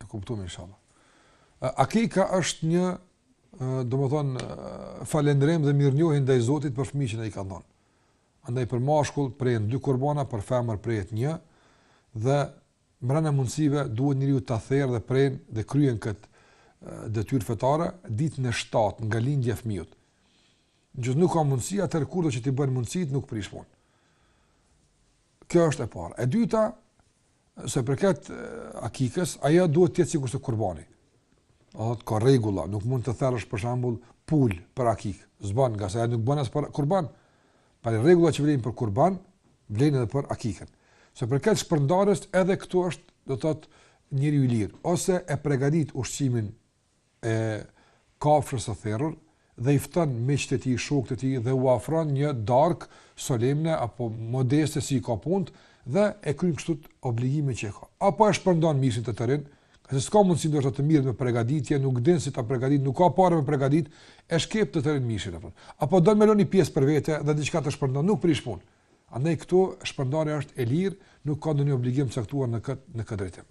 E kuptum inshallah. Akika është një, domethënë, falënderim dhe mirënjohje ndaj Zotit për fëmijën që i ka dhënë. Andaj për mashkull pren dy kurbana, për femër pren një dhe brenda mundësive duhet njeriu ta therë dhe pren dhe kryen kët detyrë fetare ditën e 7 nga lindja e fëmijës. Nëse nuk ka mundësi atëherë kurdo që t'i bëhen mundësitë nuk prish punë. Kjo është e para. E dyta, Sa i përket akikës, ajo duhet të jetë sikurse kurbani. Do të thotë ka rregulla, nuk mund të therrësh për shembull pul për akik. S'ban, ngase nuk bën as për kurban. Pra rregulla që vlen për kurban, vlen edhe për akikën. Sa i përket shpërndarjes, edhe këtu është, do të thotë njeriu është i lirë ose e përgatit ushqimin e kafshës së therrur dhe i fton miqtë e tij, shokët e tij dhe u afron një darkë solemne apo modeste si i ka punë dhe e kryen kështu obligimin që e ka. Apo e shpërndan mishin të tërin, se s'ka mundësi ndoshta të merret me përgatitje, nuk din si ta përgatitë, nuk ka pare me përgatit, e jep të tërin mishin apo. Apo don me lënë një pjesë për vete dhe diçka të shpërndan, nuk prish punë. Andaj këtu shpërndarja është e lirë, nuk ka ndonjë obligim të caktuar në këtë në këtë drejtim.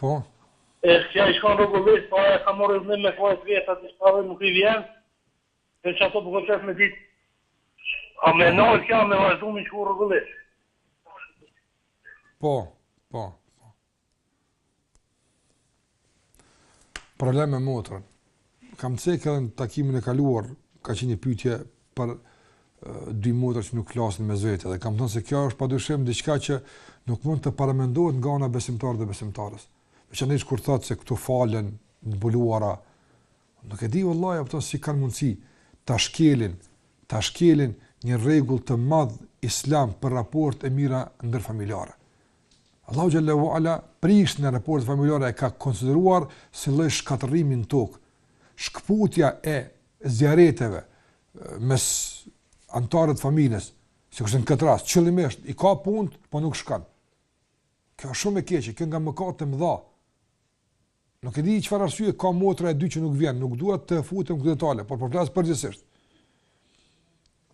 Po. E kjo i shkon rregullisht, po ajo ka marrë iznim me kokë të vet diçka dhe nuk i vjen. Dhe që ato përkotet po me ditë. A me nalë kjo, a me vazhdu me shku rregullisht? Po, po, po. Problem me motrën. Kam cek edhe në takimin e kaluar, ka qenë një pyetje për dy motra që nuk flasin mes vete dhe kam thënë se kjo është padyshim diçka që nuk mund të paramendohet nga ana e besimtarit dhe besimtares. Veçanërisht kur thotë se këto falen të mbuluara. Nuk e di vallahi pra si kanë mundësi ta shkelin, ta shkelin një rregull të madh islam për raporte të mira ndërfamiljare. Allahu xhel-le ue ala prishjen e raporteve familjare e ka konsideruar si lloj shkatërrimi në tokë. Shkputja e zijareteve mes anëtarëve të familjes, sikurse në këtë rast qëllimisht i ka punë, po nuk shkon. Kjo është shumë e keqe, kjo nga mëkat të mëdha. Nuk e di çfarë arsye ka motra e dytë që nuk vjen, nuk dua të futem këto detale, por po flas përgjithësisht.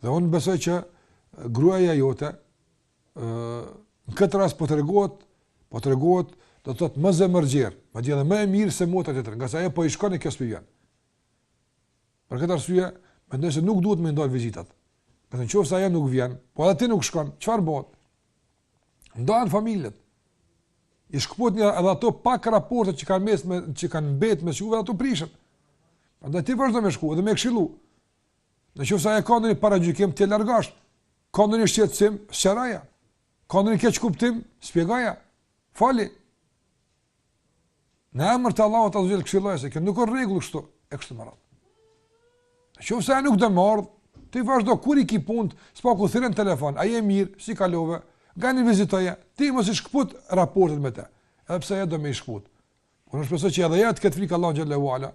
Dhe unë besoj që gruaja jote në këtë rast po tregohet, po tregohet, do të thotë më zemërgjer, madje edhe më e mirë se motra tjetër, ngase ajo po i shkon e kjo s'po vjen. Për këtë arsye, mendoj se nuk duhet me i ndal vizitat. Në qoftë se ajo nuk vjen, po edhe ti nuk shkon, çfarë bëhet? Ndahen familjet. I shkëputni edhe ato pak raportet që kanë mes me, që kanë mbet mes juve, ato prishen. Andaj ti vazhdo me shku edhe me këshilu. Në qoftë se ajo ka ndonjë paragjykim, t'ia largosh. Ka ndonjë shqetësim, sqaroja. Ka ndonjë keqkuptim, shpjegoja. Fali. Në emër të Allahut azze ue xhel këshilloje se kjo nuk është në rregull kështu, e kështu me radhë. Në qoftë se ajo nuk do me ardh, ti vazhdo kur i ki punt, s'paku thirre në telefon, a je mirë, si kalove, nganjëherë vizitoje, ti mos i shkput raportet me të. Edhe pse ajo do me i shkput. Unë shpresoj që edhe ajo të ketë frikë Allahun xhel-le ue ala.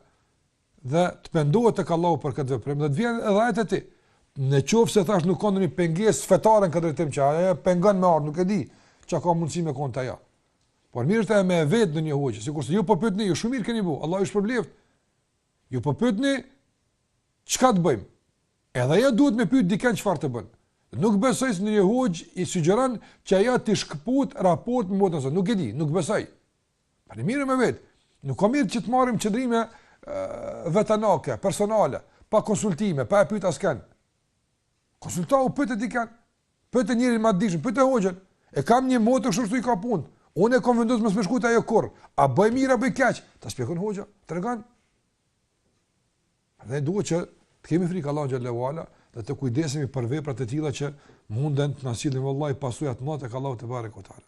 dhe të pendohet tek Allahu për këtë veprim dhe të vjen edhe ai te ti. Në qoftë se thashë nuk ka ndonjë pengesë fetare në këtë drejtim që ajo pengon me ardh, nuk e di çka ka mundësi me kon te ajo. Por mirë është me vet ndonjë hoxhë, sikurse ju po pytni, ju shumë mirë keni bo, Allahu ju shpërbleftë. Ju po pytni, çka të bëjmë? Edhe ajo duhet me pytë dikën çfarë të bëjë. Nuk besoj se ndonjë hoxhë i sugjeron që ajo të shkëput raportet me motrën e saj. Nuk e di, nuk besoj. Po është mirë me vet. Nuk është mirë që të marrim qëndrime vetanake, personale, pa konsultime, pa e pyet askënd. Konsultohu pyet e dikën. Pyet njërin më të dijshëm, pyet hoxhën. E kam një motër kështu kështu i ka punët. Unë e kam vendosur mos me shku te ajo kurrë. A bëj mirë a bëj keq? Ta shpjegon hoxha, tregon. Dhe duhet që të kemi frikë Allahu xhel-le ve ala dhe të kujdesemi për vepra të tilla që munden të na sillin vallahi pasojat tek Allahu tebareke ve teala.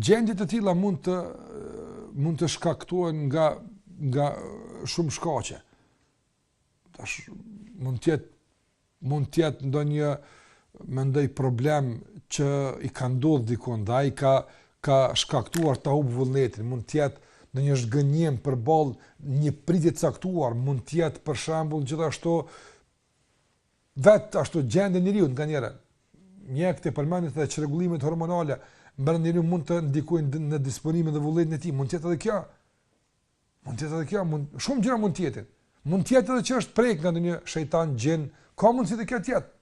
Gjendje të tilla mund të mund të shkaktohen nga nga shumë shkaqe. Tash mund të jetë mund të jetë ndonjë mendoj problem që i ka ndodhur diku edhe ai ka shkaktuar ta humb vullnetin, mund të jetë ndonjë zhgënjim përballë një pritje të caktuar, mund të jetë për shembull gjithashtu vet ashtu gjendja e njeriu nganjëherë mjekët e përmendin se çrregullimet hormonale brenda njeriu mund të ndikojnë në disponimin dhe vullnetin e tij, mund të jetë edhe kjo. Mund të jetë edhe kjo, mund shumë gjëra mund të jetë. Mund të jetë edhe që është prek nga ndonjë shejtan xhin, ka mundësi edhe kjo të jetë.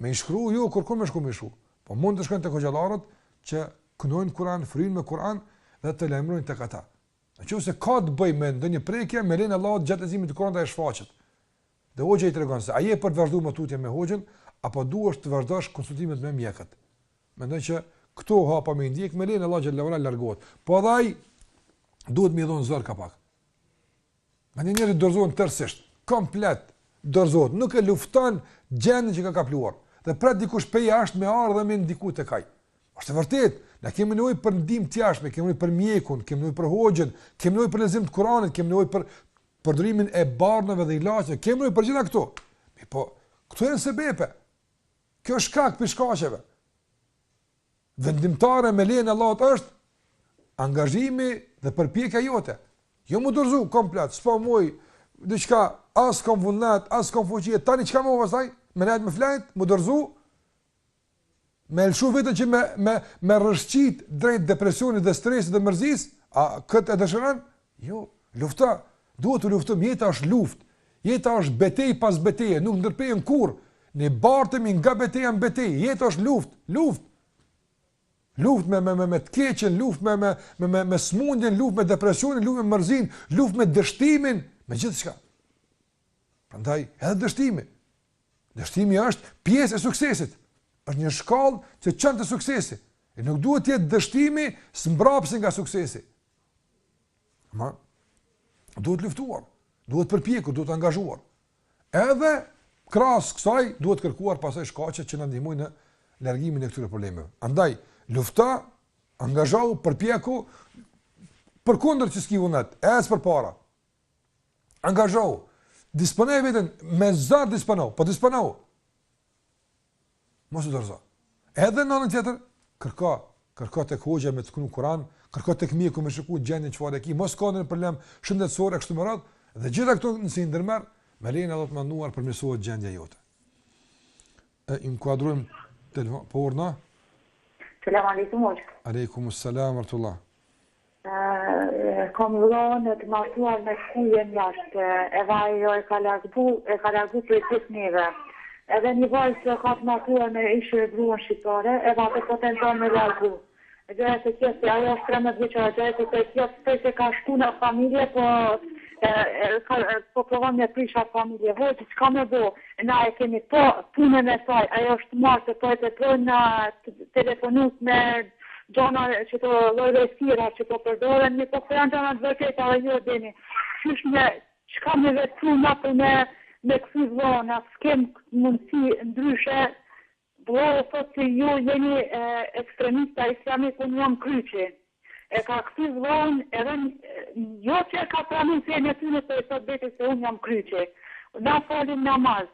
Me i shkru, jo, kërko me shku me shku. Po mund të shkojnë te hoxhallarët që këndojnë Kur'an, fryjnë me Kur'an dhe të lajmërohen tek ata. Në qoftë se ka të bëjë me ndonjë prekje, me lejen e Allahut gjatë leximit të Kuranit ajo shfaqet. Dhe hoxha i tregon se a je për të vazhduar më tutje me hoxhën apo duhesh të vazhdosh konsultimet me mjekët. Mendoj që këto hapa me i ndjek me lejen e Allahut xhel-le ve ala largohet. Po edhe ai duhet me i dhon zor kapak. Ndonjëherë njerëzit dorëzohen tërësisht, komplet dorëzohet, nuk e lufton gjendjen që e ka kapluar. Dhe pret dikush prej jashtë me ardhë dhe me ndiku tek ai. Është e vërtetë, ne kemi nevojë për ndihmë të jashtme, kemi nevojë për mjekun, kemi nevojë për hoxhën, kemi nevojë për lexim të Kuranit, kemi nevojë për përdorimin e barnave dhe ilaçeve, kemi nevojë për gjitha këto. Mirëpo, këto janë sebepe. Kjo është shkak prej shkaqeve. Vendimtare me lejen e Allahut është angazhimi dhe përpjekja jote. Jo m'u dorëzu komplet, s'po muj diçka, as kom vullnet, as kom fuqi, e tani çka më pasaj? Me ra me flejt, m'u dorëzu. Me e lëshu veten që me me me rrëshqit drejt depresionit dhe stresit dhe mërzisë, a këtë e dëshiron? Jo, lufta, duhet të luftojmë, jeta është luftë, jeta është betejë pas beteje, nuk ndërprejmë kurrë, ne bartemi nga beteja në betejë, jeta është luftë, luftë. Luftë me me me me të keqen, luftë me me me me me smundjen, luftë me depresionin, luftë me mërzinë, luftë me dështimin, me gjithçka. Prandaj edhe dështimi. Dështimi është pjesë e suksesit. Është një shkallë që çon te suksesi. E nuk duhet të jetë dështimi zmbrapsje nga suksesi. Ma, duhet luftuar, duhet përpjekur, duhet angazhuar. Edhe krahas kësaj, duhet kërkuar pastaj shkaqet që na ndihmojnë në largimin e këtyre problemeve. Andaj, lufto, angazhohu, përpjeku, përkundër që s'ki vullnet, ec përpara. Angazhohu, disponoje veten, me zor disponohu, po disponohu. Mos u dorëzo. Edhe në anën tjetër, kërko, kërko tek hoxha me të knu Kur'an, kërko tek mjeku me shikuar gjendjen çfarë ke, mos ka ndonjë problem shëndetësor e kështu me radhë, dhe gjitha këto nëse i ndërmerr, me lejen e Allahut të madhëruar përmirësohet gjendja jote. E inkuadrojmë telefon, po urdhno. Selam aleikum hoxh. Aleikum selam ورحمة Kam vllanë të martuar me fëmijën jashtë edhe ajo e ka largu e ka largu prej gjithë neve edhe një vajzë që e ka të martuar me ish gruan shqiptare edhe atë po tenton me largu e gjëja të tjerë se ajo është trembëdhjetë vjeçare e gjëja të të tjerë prej se ka shku në familje po po provon me prish atë familje hoxhë çka me bo na e kemi pa punën e saj ajo është martë po e teprojnë na telefonujnë me gjana që llojllojshmëria që po përdoren mirëpo këto janë gjana të vërteta dhe ju e dini qysh me çka me vepru na për me kthy vllahun na skem mundësi ndryshe vllau thot se ju jeni ekstremista islamik unë jam kryqi e ka kthy vllaun edhe jo që e ka pranu fenë e tyne po i thot vetes se unë jam kryqi na falim namaz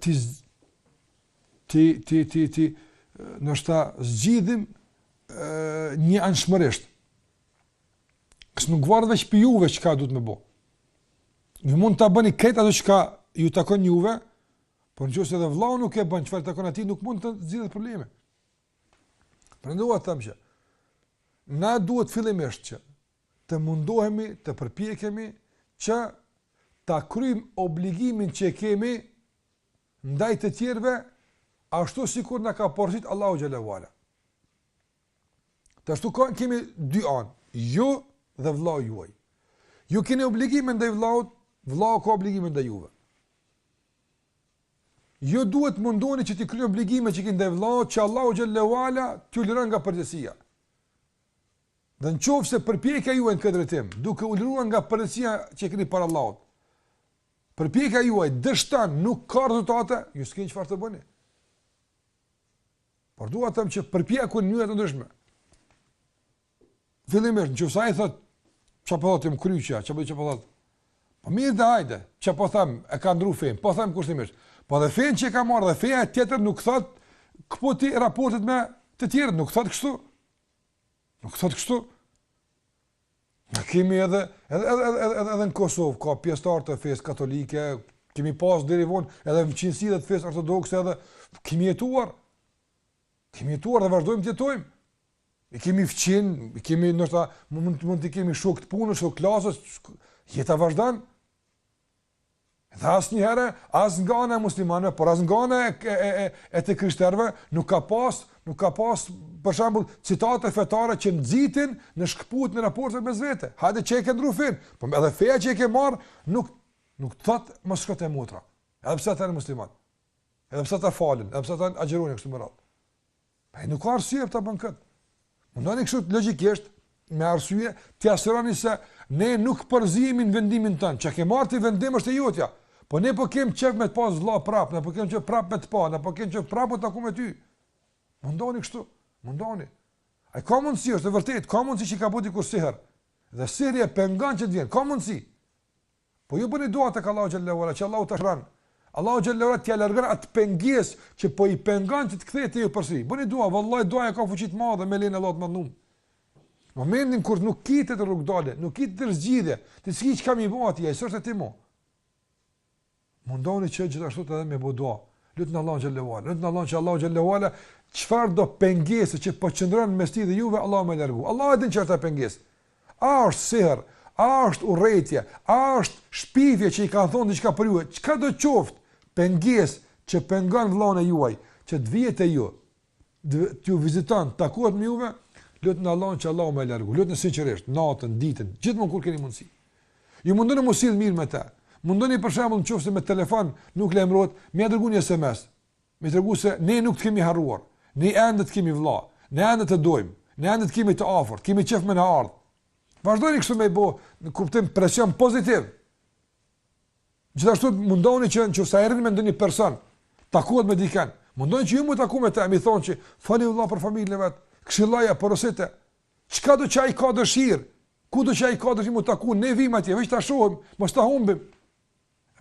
ti ti ti ti ti ndoshta zgjidhim njëanshmërisht. Se nuk varet veç pi juve çka duhet me bo. Ju mund ta bëni krejt ato çka ju takon juve, por në qoftë se edhe vllau nuk e bën, çfarë i takon atij nuk mund të zgjidhet problemi. Prandaj dua të them që, na duhet fillimisht që të mundohemi, të përpjekemi që ta kryejmë obligimin që e kemi ndaj të tjerëve ashtu sikur na ka porositur Allahu xhelle ue ala. Tash tuka kemi dy anë, ju dhe vllau juaj. Ju keni obligime ndaj vllaut, vllau ka obligime ndaj juve. Ju duhet mundoni që t'i kryeni obligimet që keni ndaj vllaut, që Allahu xhelle ue ala t'ju liron nga përgjegjësia. Dhe në qoftë se përpjekja juaj në këtë drejtim, duke u liruar nga përgjegjësia që e keni para Allahut, përpjekja juaj dështan nuk ka rezultate, ju s'keni çfarë të bëni. Por dua të them që përpjeku në mënyra të ndryshme. Fillimisht, në qoftë se ai thot, që po thot im kryqja, që po që po thot, po mirë dhe hajde, që po them, e ka ndrru fenë, po them kushtimisht, po edhe fenë që e ka marrë edhe feja tjetër nuk thot, këputi raportet me të tjerët, nuk thot kështu, Nuk thotë kështu. Ne kemi edhe edhe edhe edhe edhe, edhe në Kosovë ka pjesëtar të fesë katolike, kemi pas deri vonë edhe në fqinësi dhe të fesë ortodokse edhe kemi jetuar. Kemi jetuar dhe vazhdojmë të jetojmë. I kemi fqinj, i kemi ndoshta mund t'i kemi shok të punës, shok të klasës, jeta vazhdon. Dhe asnjëherë, as nga ana e muslimanëve, por as nga ana e, e, e, e të krishterve, nuk ka pas, nuk ka pas, për shambull, citate fetare që nxitin në shkëputjen e raporteve mes vete. Hajde që e ke ndrru fen, po edhe feja që e ke marrë, nuk, nuk thotë mos shko te motra. Edhe pse ata janë musliman. Edhe pse ata falen, edhe pse ata agjërojnë, kështu me radhë. Ai nuk ka arsye për ta bën kët. Mundoni kështu logjikisht me arsye t'ia sqaroni se ne nuk përzihemi në vendimin tënd, çka ke marrë ti vendim është e jotja. Po ne po kem qef me të pas vëlla prap, ne po kem qef prap me të pa, ne po kem qef prap me u taku me ty. Mundoni kështu, mundoni. A ka mundësi, është e vërtetë, ka mundësi që i ka bë dikush sihër. Dhe sihri e pengon që të vjen, ka mundësi. Po ju bëni dua tek Allahu xhelle ue ala, që Allahu ta shëron. Allahu xhelle ue ala t'ia largon atë pengesë që po i pengon që të kthehet te ju përsëri. Bëni dua, vallahi duaja ka fuqi të madhe me lejen e Allahut të madhnum. Në momentin kur nuk gjendet rrugëdalje, nuk gjendet zgjidhje, ti s'ke çka me bo atje, s'është ti më. Mundoni që gjithashtu edhe me bo dua. Lutne Allahun xhelle ue ala. Lutne Allahun që Allahu xhelle ue ala çfarëdo pengesë që po qëndron në mes tij dhe juve, Allahu me largu. Allahu e din çfarë pengese. A është sihr, a është urrejtje, a është shpifje që i kanë thonë diçka për ju, çka do qoftë pengesë që pengon vëllaun e juaj që të vijë te ju, t'ju viziton, të takohet me juve, lutni Allahun që Allahu me largu. Lutni sinqerisht, natën, ditën, gjithmonë kur keni mundësi. Ju mundoni mu sill mirë me të. Mundoni për shembull nëse me telefon nuk lajmërohet, me i dërgu SMS. Me tregu se ne nuk të kemi harruar, ne ende të kemi vëlla, ne ende të dojmë, ne ende të kemi të afërt, kemi qef me na ardh. Vazhdoni kështu me i bo në kuptim presion pozitiv. Gjithashtu mundoni që nëse ai rrin me ndonjë person, takohet me dikën. Mundoni që ju mu taku me të, me i thonë që foli vëlla për familjen e vet, këshilloje, porosite. Çkado që ai ka dëshirë? Kudo që ai ka dëshirë mu taku? Ne vim atje, veç ta shohim, mos ta humbim.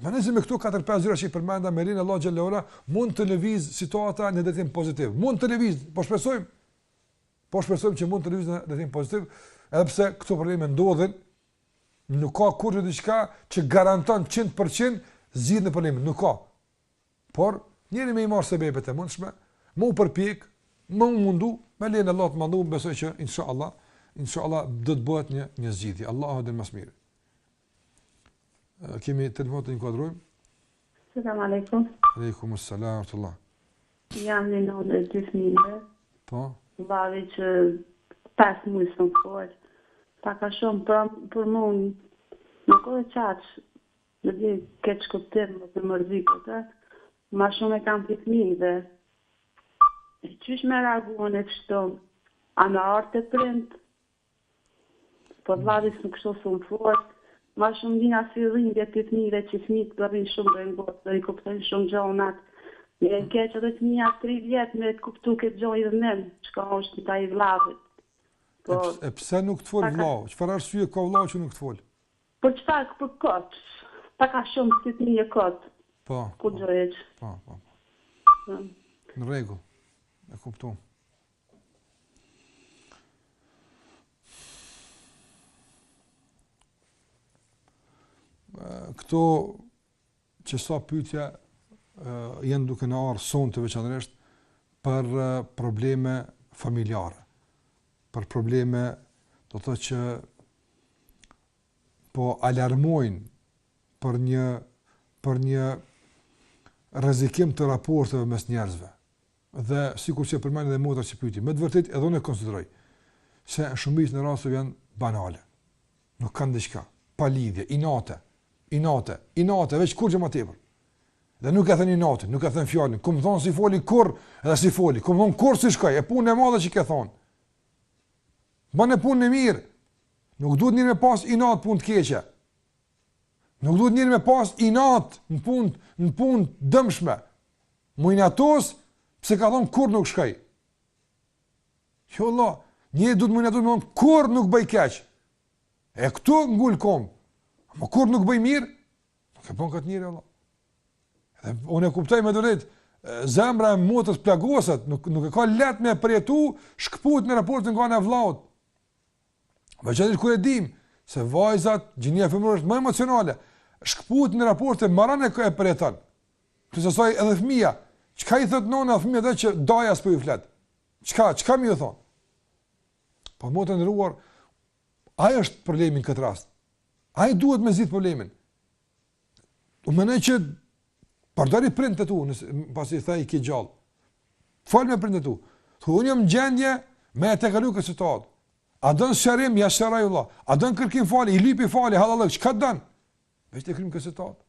Mendoj se me këto 4-5 gjëra që i përmenda me lejen e Allahut xhelle, mund të lëviz situata në drejtim pozitiv. Mund të lëviz, po shpresojmë, po shpresojmë që mund të lëviz në drejtim pozitiv, edhe pse këto probleme ndodhin, nuk ka kurgjë, diçka që garanton 100% zgjidhjen e problemeve, nuk ka. Por, njeri me i marrë sebebet të mundshme, mu përpjek, mu mundu, me lejen e Allahut mandej, besoj që, insha Allah, insha Allah, do të bëhet një, një zgjidhje. Allahu e di më së miri. Kemi telefon të inkuadrojmë. Selam aleikum. Aleikum selam ورحمة Jam një nënë e dy fëmijëve. Po. Vllavi qe pesë muj s'më fol. Pak a shumë pra, për mu një kohë e caktume edhe keqkuptim në të mërzi këtë ma shumë e kam prej fëmijëve. Qysh me reagu unë kështu? A ne a të tërë prind Po vllavi s'më kështu s'unë fort, ma shumë ndiej si dhimbje pi fmive qi fmit do rriten shumë rriten edhe do i kuptojnë shumë gjonat me e keq edhe fmija tri vjet me e kuptu ketë gjon i dmth çka osht ndaj vllavit po e pse nuk të fol vllau çfarë arsye ka vllau që nuk të fol për çfarë për kot pak a shumë si ti një kot po ku po, gjoheq po po po në rregull e kuptoj Këto qe sa pytje janë duke na ardhë sonte veçanërisht për probleme familjare, për probleme do të thotë që po alarmojnë për një për një rrezikim të raporteve mes njerëzve. Dhe sikur që përmendi edhe motra që pyeti, me të vërtetë edhe unë e konsideroj se shumicën e rasteve janë banale. Nuk kanë diçka, pa lidhje, inate, inate, inate, veç kurgjë ma tepër. Dhe nuk e then inatin, nuk e then fjalën, kam thonë s'i foli kurrë, edhe s'i foli, kam thonë kurrë s'i shkoj, e punë e madhe që ke thonë. Bane punën e mirë, nuk duhet njeri me pas inat në punë të keqe. Nuk duhet njeri me pas inat në punë, në punë të dëmshme. Mu inatos, pse ka thonë kurrë nuk shkoj. Jo vallah, njeri duhet mu inatos me thonë kurrë nuk bëj keq. E këtu ngul komë. Ama kurrë nuk bëj mirë, nuk e bën këtë njeri vallah. Dhe unë e kuptoj me të vërtetë, zemra e motrës plagoset, nuk, nuk e ka lehtë me përjetu shkëputjen e raportit nga ana e vllaut. Veçanërisht kur e dimë se vajzat, gjinia femërore është më emocionale, shkëputjen e raporteve ma randë e përjeton. Të s'asaj edhe fëmija, çka i thotë nona fëmijëve që daja s'po ju fletë? Çka, çka me ju thonë? Po motër e nderuar, ai është problemi në këtë rast. Ai duhet me zgjidh problemin. Unë mendoj që përdori prindët e tu, pasi tha i ke gjallë. Fol me prindët e tu. Thuj unë jam n'gjendje me e tejkalu këtë situatë. A don sqarim, ja sqaroj vllaut. A don kërkim falje, i lypi falje, hallallëk, çka don? Veç të kryjmë këtë situatë.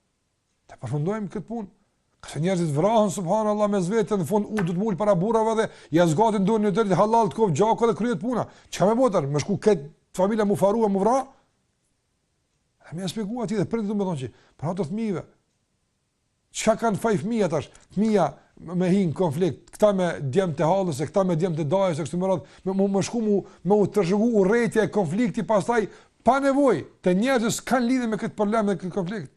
Të përfundojmë këtë punë. Se njerëzit vrahen, subhanallah, mes veti, në fund, duhet m'u ul para burrave dhe, ja zgatin dorën njëri-tjetrit, hallall të koftë gjaku dhe kryhet puna. Çka me bo tjetër, me shku këtë familja m'u faru, m'u vra? Me ia shpjegu atij edhe prindit me i thonë që për hatër fëmijëve. Çka kanë faj fëmija tash? Fëmija me hi n'konflikt, këta me djem të hallës, këta me djem të dajës, kështu me radhë, me me shku mu, me u trashëgu urrejtja e konflikti pastaj pa nevojë te njerëzit që s'kanë lidhje me këtë problem dhe këtë konflikt.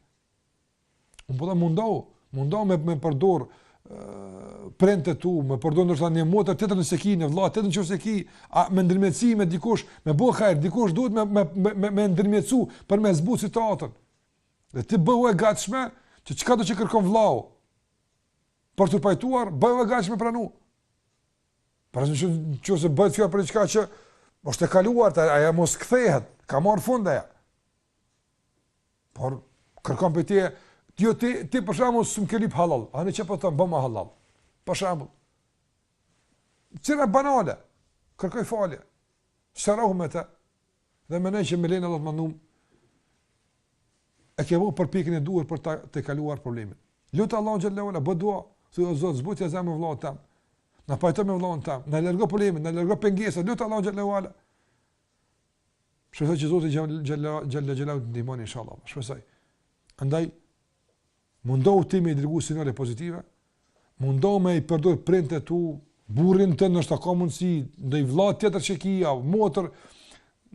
Unë po të mundohu, mundohu me, me përdor prindët e tu, me përdor ndoshta një motër tjetër nëse ki, një vëlla tjetër nëse ki, a me ndërmjetësu me dikush, me bo hajr, dikush duhet me me me, me ndërmjetësu për me zbut situatën. Dhe ti bëhu e gatshme që çkado që kërkon vëllau. Për të pajtuar, bëhu e gatshme pranu. Pra në qoftë se bëhet fjalë për diçka që është e kaluar, ajo mo s'kthehet, ka marrë fund ajo. Por kërkon për ti, ti jo ti, ti për shembull s'm ke lyp hallall, ani qe po, bëma hallall? Për shembull. Gjëra banale? Kërkoj falje. Sqarohu me të. Dhe mendoj që me lejen e Allahut të madhnum, e ke vënë për pikën e duhur për ta tejkaluar problemin. Lute Allahun xhele ue ala, bëj dua, thuj o Zot, zbutja zemrën vëllaut tem, na pajto me vëllaun tem, na largo problemin, na largo pengesën, lute Allahun xhele ue ala. Shpresoj që Zoti xhele ue ala të ndihmon inshallah. Shpresoj. Andaj mundohu ti me dërgu sinjale pozitive, mundohu me i përdor prindët e tu, burrin tënd nëse ka mundësi, ndonjë vlla tjetër që ki, a motër,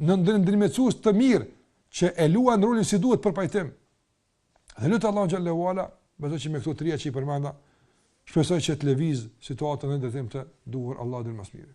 një ndërmjetës të mirë, që e luan rolin si duhet për pajtim. Dhe lute Allahun xhele ue ala, besoj që me këto trija që i përmenda, shpresoj që të lëviz situata në drejtim të duhur, Allahu e di më së miri.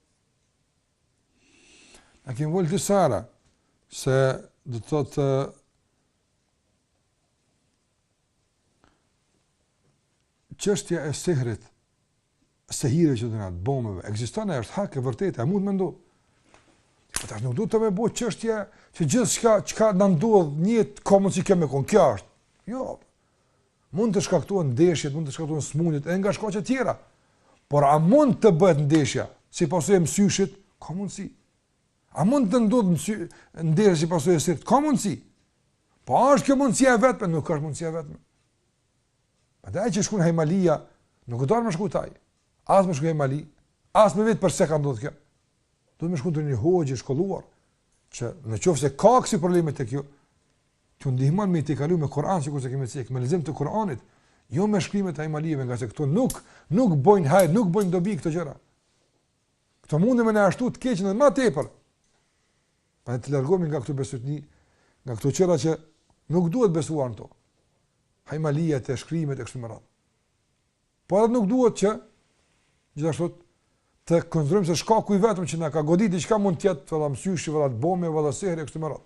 E kemi fol disa herë se do të thotë çështja e sehrit, sehiri që do të thotë bombave, ekziston është hak e vërtetë, a mund me ndodh? Po tash nuk duhet me bo çështje që gjithçka çka na ndodh n'jetë komo sikur me kon kjo është. Jo. Mund të shkaktohen ndeshjet, mund të shkaktohen sëmundjet edhe nga shkaqe të tjera. Por a mund të bëhet ndeshja si pasojë e mësyshit? Ka mundësi. A mund të ndodhë mësy ndeshja si pasojë e sihrit? Ka mundësi. Po a është kjo mundësia e vetme? Nuk është mundësia e vetme. Po te ai që shkrun hajmalia, nuk duhet me shku te ai. As me shkru hajmali, as me vet përse ka ndodhë kjo. Duhet me shku te një hoxhë i shkolluar, që në qoftë se ka kësi probleme te kjo, Kjo ndihmon me t'i kalu me Kur'an sikurse kemi thënë, me lexim të Kur'anit, jo me shkrime të hajmalive, ngase këto nuk nuk bojnë hajr, nuk bojnë dobi këto gjëra. Këto mundën me na e shtu të keqen edhe më tepër. Pra të largohemi nga këto bestytni, nga këto gjëra që nuk duhet besuar në to. Hajmaliat, shkrimet e kështu me radhë. Por edhe nuk duhet që gjithashtu të konsiderojmë se shkaku i vetëm që na ka godit diçka mund të jetë valla mësyshi, valla të bome, valla sehri e kështu me radhë.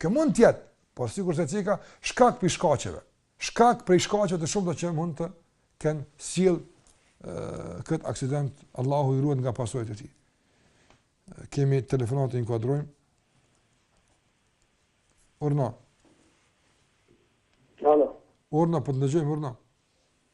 Kjo mund të jetë, por sikurse e ceka shkak prej shkaqeve. Shkak prej shkaqeve të shumta që mund të ken sjell kët aksident, Allahu i ruajt nga pasojat e tij. Kemi telefonatë, e inkuadrojmë. Urdhno. Alo. Urdhno, po të ndëgjojmë, urdhno.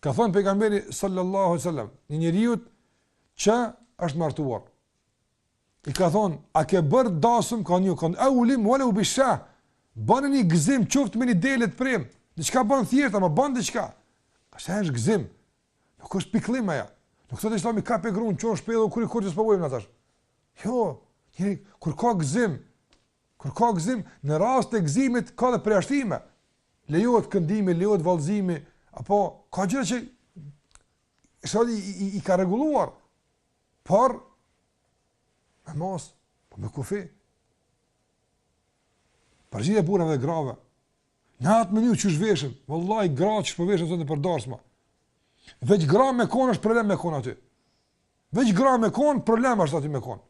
Ka thënë pejgamberi sallallahu alaihi wasallam, një njeriut që është martuar. I ka thënë, a ke bër dasëm ka një kënd, evlim ve lev bi shah. Bane një gëzim qoftë me një dele të prem. Diçka bën thjesht, ama bën diçka. Ngase është gëzim. Nuk është pikëllim ajo. Nuk thotë se mi ka pe grun çon shpellën kur i kurrë s'po vojmë atash. Jo, një kur ka gëzim, kur ka gëzim në rast të gëzimit ka dhe përjashtime. Lejohet këndimi, lejohet vallëzimi, apo ka gjëra që Sheriati, i, i ka rregulluar. Por me masë, po me kufi. Përzierja e burrave dhe grave. Në atë mënyrë që zhveshen, vallahi, gratë që zhveshen sot nëpër darsma. Veç gra me konë është problem me konë aty. Veç gra me konë, problem është aty me konë.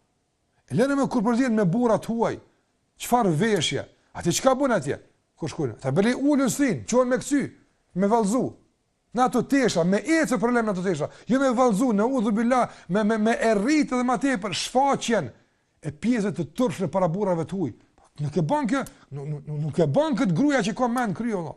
Lëre më kur përzihen me burra t'huaj. Çfarë veshje? Atje çka bon atje? Kur shkojnë? Ta bëjnë, e ulin syrin, çohen me kcy, me vallzu. Në ato tesha, me ecë problem në ato tesha. Jo me vallzu, neudhubil-lah, me, me, me e rritë dhe ma tepër, shfaqjen e pjesëve të turpshme para burrave të huj. Nuk e banë kjo, nuk, nuk, nuk e banë këtë gruja që ka men n'kry, vallah.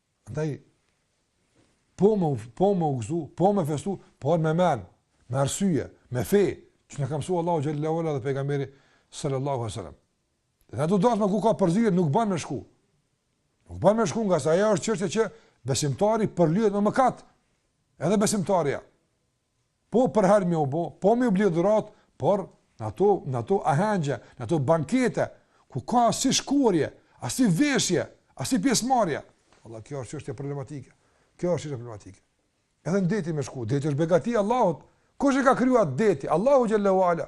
Andaj, po me, po me u gëzu, po me festu, po me men, me arsye, me fe, që na ka msu Allahu xhel-le ve ala dhe pejgamberi sallallahu alaihi wasallam. Dhe n'ato dasma ku ka përzirje, nuk ban me shku. Nuk ban me shku ngase ajo është çështje që besimtari përlyet me mëkat, edhe besimtarja. Po përhajr me u bo, po me u ble dhurat, por në ato, në ato ahengje, në ato bankete, ku ka asi shkurorje, asi veshje, asi pjesmarrje. Vallah, kjo është çështje problematike. Kjo është çështje problematike. Edhe në deti me shku, deti është begati e Allahut. Kush e ka kriju detin? Allahu xhel-le ve ala.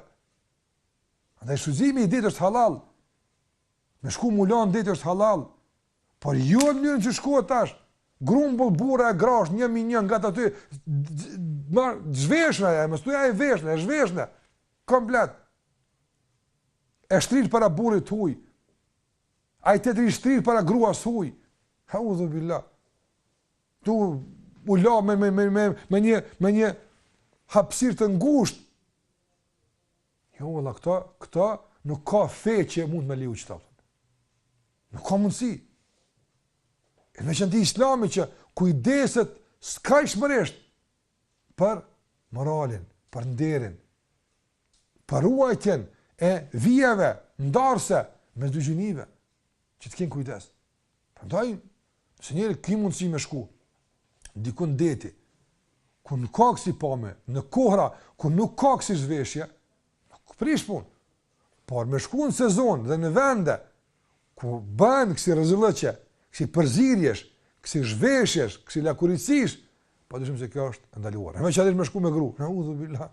Andaj shfrytzimi i detit është halal. Me shku m'u la n'deti është halal. Por jo në mënyrën që shkohet tash, grumbull burrash e grash ngjit me njëri tjetrin aty, ma zhveshne e më s'tuja e veshne, e zhveshne, komplet, e shtrirë para burrit huj, ai tjetri shtrirë para gruas huj, audhubilah, tu u la me, me, me, me, me një, me një hapsirë të ngushtë, Jo vallah këta, këta nuk ka fe që mund me leju qëta. Nuk ka mundësi. E veçanërisht islami që kujdeset skajshmërisht për moralin, për nderin, për ruajtjen e vijave ndarëse mes dy gjinive që të kenë kujdes. Prandaj, nëse njeri ki mundësi me shku, dikun në deti, ku nuk ka kësi pamje, në kohra, ku nuk ka kësi zhveshje, nuk prish punë. Por me shku në sezon dhe në vende, ku bënë kësi rezillëqe, kësi përzirjesh, kësi zhveshjesh, kësi lakuriqësish, pa dyshim se kjo është e ndaluar. E veçanërisht me shku me gru, audhubilah,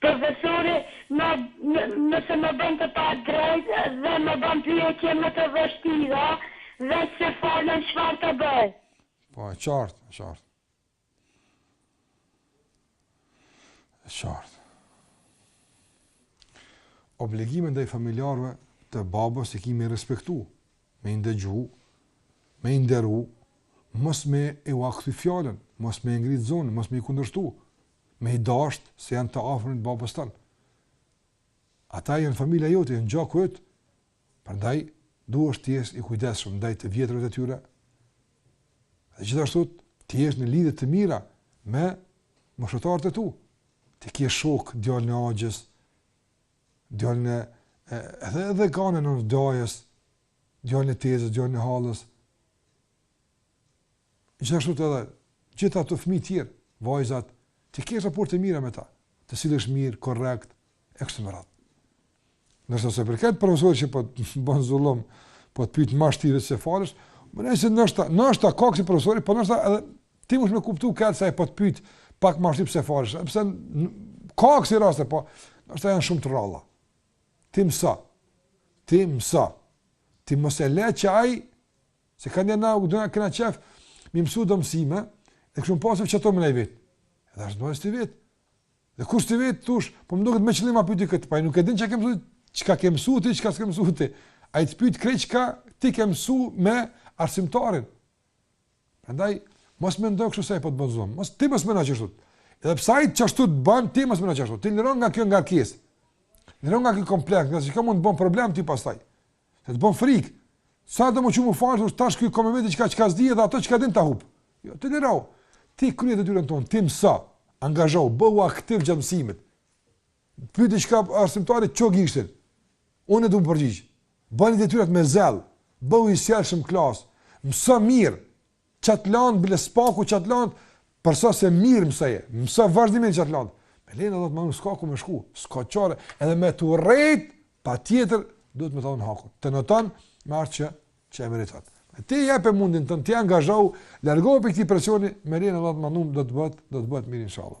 Profesori, më, nëse më bën të padrejta dhe më bën pyetje më të vështira, veç se falem çfarë të bëj? Po, e qartë, e qartë. E qartë. Obligime ndaj familjarëve të babës i kemi me i respektu, me i ndëgju, me i nderu, mos me ua kthy fjalën, mos me i ngritë zonin, mos me i kundërshtu, me i dashtë se janë të afërmit e babës tonë. Ata janë familja jote, janë gjaku yt, prandaj duhesh të jesh i kujdesshëm, ndaj të vjetërve të tyre, dhe gjithashtu të jesh në lidhe të mira me moshatarët e tu, t'i kesh shokë djalin e axhës, djalin edhe, edhe ka ana e dajës, djalin e tezës, djalin e hallës, Gjithashtu të edhe, gjithë ata fmi tjerë, vajzat, t'i kesh raportet mira me ta, të sillesh mirë, korrekt, e kështu me radhë. Ndërsa sa i përket profesorit që po të bën zullum, po të pyt ma shtirë se falësh, mendoj se noshta, noshta ka kësi profesori, po noshta edhe ti munesh me kuptu këtë se ai po të pyt pak ma shtirë se falësh, edhe pse ka kësi raste, po noshta janë shumë të rralla. Ti mëso, ti mëso, ti mëso le që ai Se kanjëherë na, na kena qef m'i mësu do mësime, dhe kështu me pasë qef që ato me na i vetë. Dhe është më është të vetë. Dhe kush të vetë, tush, po më duket me qëllim e pyti këtë, po ai nuk e din çka ke mësu, çka ke mësu ti, çka s'ke mësu ti. Ai të pyt krejt çka ti ke mësu me arsimtarin. Andaj, mos mendo kështu se ai po të bën zullum, mos ti mos mendo qështu. Edhe pse ai të qështu të ban, ti mos mendo qështu. Ti lirohu nga kjo ngarkesë. Lirohu nga ky kompleks, ngaqë kjo mund të bëjë problem ty pastaj. Se të bën frikë. Sado më shumë, më fal, thosh tash ky ka me m'vetë diçka çka s'di edhe ato çka din ta humb. Jo, ti liro. Ti krye detyrën tënde, ti mëso, angazhohu, bëhu aktiv gjatë mësimit. Pyet diçka arsimtari, ço gishtin. Unë do të përgjigj. Bëni detyrat me zell, bëhu i sjellshëm n'klasë, mëso mirë. Çat lan bile s'paku çat lan përse se mirë mësoje. Mëso vazhdimisht çat lan. Me lena do të më s'ka ku me shku, s'ka çare, edhe me të urrejt, patjetër, duhet me ta dhanë hakun. Të notan, me atë që, që e meriton. E ti jepë mundin të në ti angazhohu, lirohu prej këtij presioni, me lena do të më do të bëhet, do të bëhet mirë inshallah.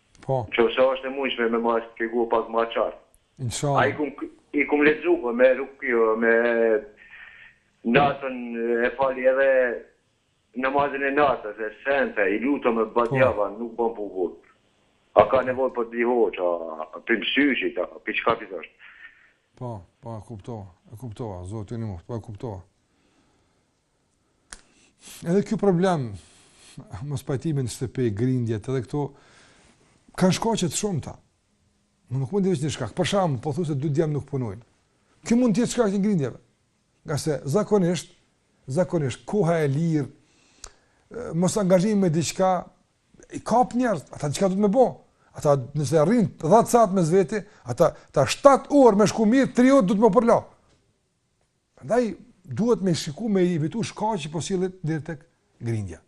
Po. Qoftë se asht e mundshme me ma shpjegu pak ma qartë. Inshallah. A i kam, i kam lexu, po me rukju me natën e fali edhe namazin e natës e senet, i lutem, me ba duva nuk bon pu vot a ka nevoj për ni hoxhë, pi msyshit a pi çka pi thosht. Po, po e kuptova, e kuptova, zoti ju nimoftë, po e kuptova. Edhe ky problem, mos pajtimi në shtëpi, grindjet, edhe këto, kanë shkaqe të shumta. Nuk mund të veçojsh një shkak. Për shembull, po thu se dy djemë nuk punojnë. Ky mund të jetë shkak i grindjeve. Ngase, zakonisht, zakonisht, koha e lirë, mosangazhimi me diçka, i kap njerëzit, ata diçka duhet me bo. Ata nëse rrinë 10 sahat mes veti, ata, ata 7 orë munë me shku mirë, 3 orë duhet me u përla. Prandaj duhet me shiku me evitu shkaqet që po sillet deri tek grindja.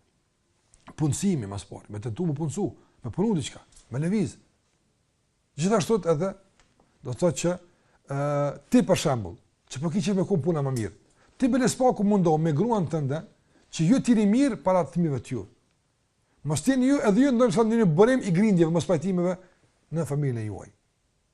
Punësimi më së pari, me tentu me u punësu, me punu diçka, me lëviz. Gjithashtu edhe do të thotë që ë ti për shembull, që po hiqi me kon puna më mirë. Ti bile s'paku mundohu me gruan tënde, që ju t'jeni mirë para fëmijëve të juaj. Mos t'jeni ju edhe ju ndonjë send ndonjë burim i grindjeve, mos pajtimeve në familjen e juaj.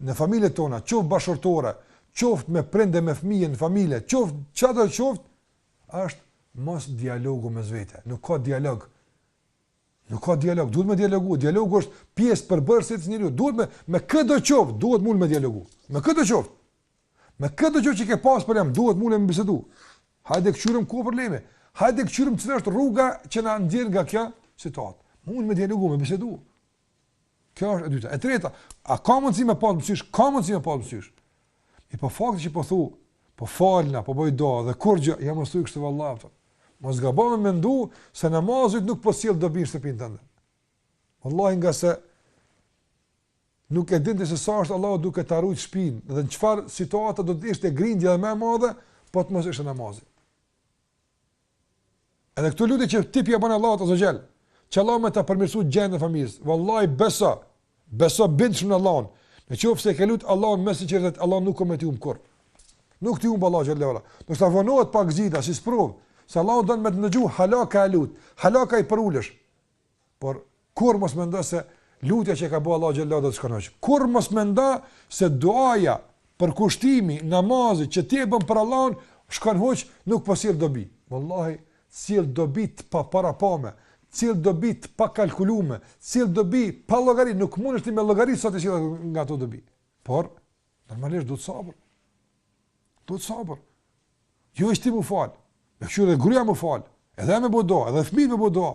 në familjet tona, qoftë bashkëshortore, qoftë me prind e me fëmijë në familje, qoftë çfarëdo qoftë, është mosdialogu mes vete. Nuk ka dialog. Nuk ka dialog, duhet me dialogu. Dialogu është pjesë përbërëse e njeriu. Duhet me me këdo qoftë, duhet mundu me dialogu. Me kë do të qoftë? Me këdo qoftë që ke pas problem, duhet mundu me bisedu. Hajde këqyrim ku o problemi. Hajde këqyrim cila është rruga që na nxjerr nga kjo situatë. Mund me dialogu, me bisedu. Kjo është e dyta. E treta, a ka mundësi me pas mësysh? Ka mundësi me pas mësysh. E po fakti që po thu, po falna, po bëj dua dhe kurgjë, jo mos thuj kështu vallahi atë. Mos gabo me mendu se namazi nuk po sjell dobi në shtëpinë tënde. Wallahi ngase nuk e din ti se sa është Allahu duke ta rujt shpin dhe në çfarë situata do të ishte grindja më e madhe po të mos ishte namazi. Edhe këto lutje që ti po ia bën Allahut azze ue xhel, që Allahu me ta përmirësu gjendën e familjes. Wallahi beso, beso bindshëm në Allahun. Në qoftë se e ke lut Allahun me sinqeritet, Allahu nuk ka me t'i humb kurrë. Nuk t'i humb Allahu xhel-le ue ala. Do të vonohet pak zgjidhja si sprovë, se Allahu don me të ndëgju hala kah e lut, hala kah i përulesh. Por kurrë mos mendo se lutja që ia bën Allahut xhel-le ue ala shkon huq. Kurrë mos mendo se duaja, përkushtimi, namazi që ti e bën për Allahun shkon huq, nuk po sjell dobi. Wallahi, sjell dobi të paparapame, sjell dobi të pakalkulume, sjell dobi pa llogari, nuk mundesh ti me llogarit sa të sjell nga ato dobi. Por normalisht duhet sabër. Duhet sabër. Jo veç ti m'u fal. Me kështu edhe gruaja m'u fal. Edhe me bo dua, edhe fëmijët me bo dua.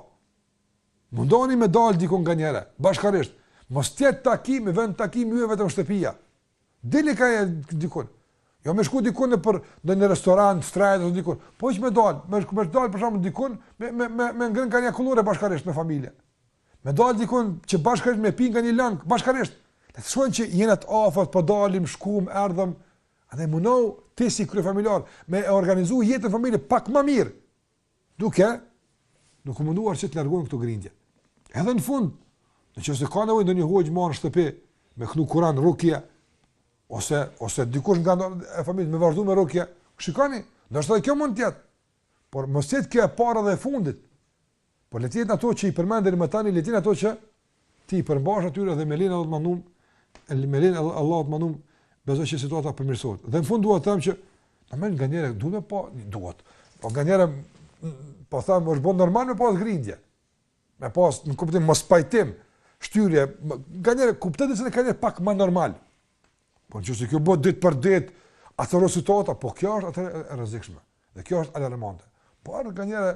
Mundohuni me dal diku nganjëherë, bashkarisht. Mos të jetë takimi, vendtakimi juaj vetëm shtëpia. Dilni ka diku. Jo me shku diku nëpër në një restorant, shtrejt ose diku. Po hiç me dal, me shku me dal për shkak diku me me me me ngrënë ka një akullore bashkarisht me familjen. Me dal diku që bashkarisht me pi ka një lang bashkarisht. Le të shohin që jeni të afërt, po dalim, shkum, erdhëm. Andaj mundohu ti si kryefamiljar me e organizu jetën e familjes pak më mirë. Duke duke munduar që të largojnë këto grindje. Edhe në fund, nëse ka nevojë ndonjë hoxhë me marr në shtëpi me këndu Kur'an rukje ose ose dikush nga familja me vazhdu me rukje, shikoni, ndoshta kjo mund të jetë. Por mos jetë kjo e para dhe e fundit. Por le të jetë ato që i përmend deri më tani, le të jetë ato që t'i përmbahesh atyre dhe me lejen e Allahut të madhnum, me lejen e Allahut të madhnum, besoj që situata përmirësohet. Dhe në fund dua të them që normal nganjëherë duhet, po duhet. Po nganjëherë po them është edhe normal me pas grindje. Me pas në kuptim mospajtim, shtyrje, nganjëherë kuptohet se kanë pak më normal. Po nëse kjo bëhet ditë për ditë, atëherë situata, po kjo është atëherë e rrezikshme. Dhe kjo është alarmante. Po edhe nganjëherë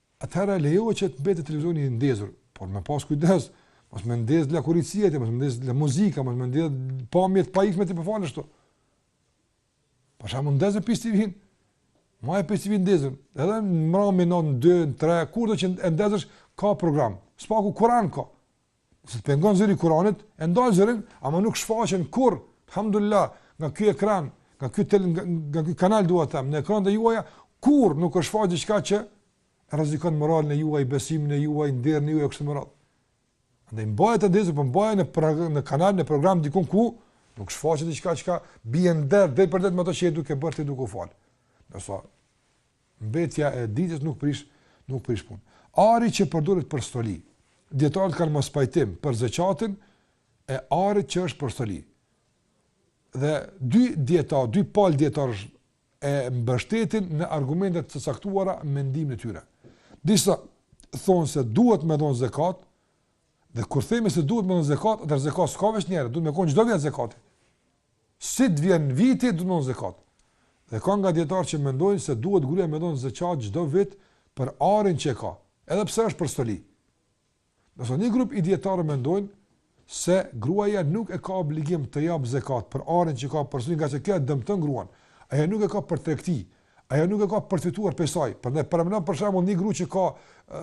atëherë lejohet që të mbetet televizioni i ndezur, por me pas kujdes, mos me ndez lakuriqësitë, mos me ndez muzika, mos me ndez pamje të pahijshme ti po falesh aty. Për shembull ndeze Peace TV-n. Mbaje Peace TV-n ndezur. Edhe në mbrëmje në 2, 3, kurdo që e ndezësh ka program. Së paku Kur'an ka. Nëse të pengon zëri i Kur'anit, e ndal zërin, ama nuk shfaqen kurrë. Alhamdulillah, nga ky ekran, nga ky tel, nga, nga ky kanal dua të them, në ekranet e juaja kurrë nuk shfaqet diçka që rrezikon moralin tuaj, besimin tuaj, nderin tuaj e kështu me radhë. Andaj mbaje të ndezur, po mbaje në pra, në kanal, në program dikun ku nuk shfaqet diçka që bie ndesh drejtpërdrejt me ato që je duke bërë ti duke u fal. Do sa Mbetja e ditës nuk prish, nuk prish punë. Ari që përdoret për stoli. Dijetarët kanë mospajtim për zekatin e arit që është për stoli. Dhe dy dijeta, dy palë dijetarësh e mbështetin me argumente të caktuara mendimin e tyre. Disa thonë se duhet me dhon zekat, dhe kur themi se duhet me dhon zekat, atëherë zekat s'ka veç një herë, duhet me kon çdo vit zekati. Si të vjen viti do dhon zekat. Dhe ka nga dijetarë që mendojnë se duhet gruaja me dhon zekat çdo vit për arin që e ka, edhe pse është për stoli. Nëse një grup i dijetarëve mendojnë se gruaja nuk e ka obligim të jap zekat për arin që ka për stoli, ngase kjo e dëmton gruan. Ajo nuk e ka për tregti, ajo nuk e ka për të fituar prej saj. Prandaj paramendoni për shembull një grua që ka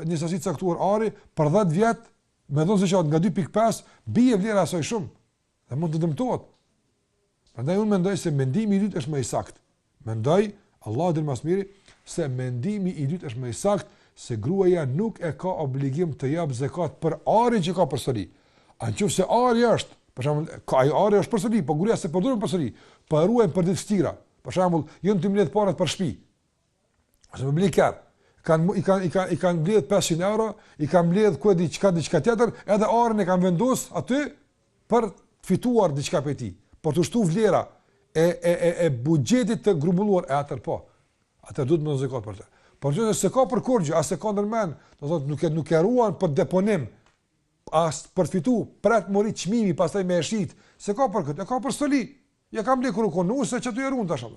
një sasi të caktuar ari për 10 vjet, me dhon zekat nga 2.5, bie vlera e saj shumë. Dhe mund të dëmtohet. Prandaj unë mendoj se mendimi i dytë është më i saktë. Mendoj, Allahu e di më së miri, se mendimi i dytë është më i saktë se gruaja nuk e ka obligim të jap zekat për arin që ka për stoli. A nëse ari është, për shembull, ka ai ari është për stoli, po gruaja s'e përdor për stoli, po e ruan për ditë të vështira. Për shembull, janë tu i mbledh parat për shtëpi. Ose me ble ni kerr. Kan i kanë i kanë i kanë mbledh 500 euro, i kanë mbledh ku e di çka diçka tjetër, edhe arin e kanë vendos aty për të fituar diçka prej tij. Për t'u shtu vlera e e e e buxhetit të grumbulluar e atëherë po. Atëherë duhet me dhon zekat për të. Por ajo s'e ka për kurgjë, as e ka ndërmend, do thotë nuk e nuk e ruan për deponim as për fitu, pret me u rrit çmimi pastaj me e shit. S'e ka për këtë, e ka për stoli. Ia kanë blerë kur u kon nuse çashtu e ruan tash atë.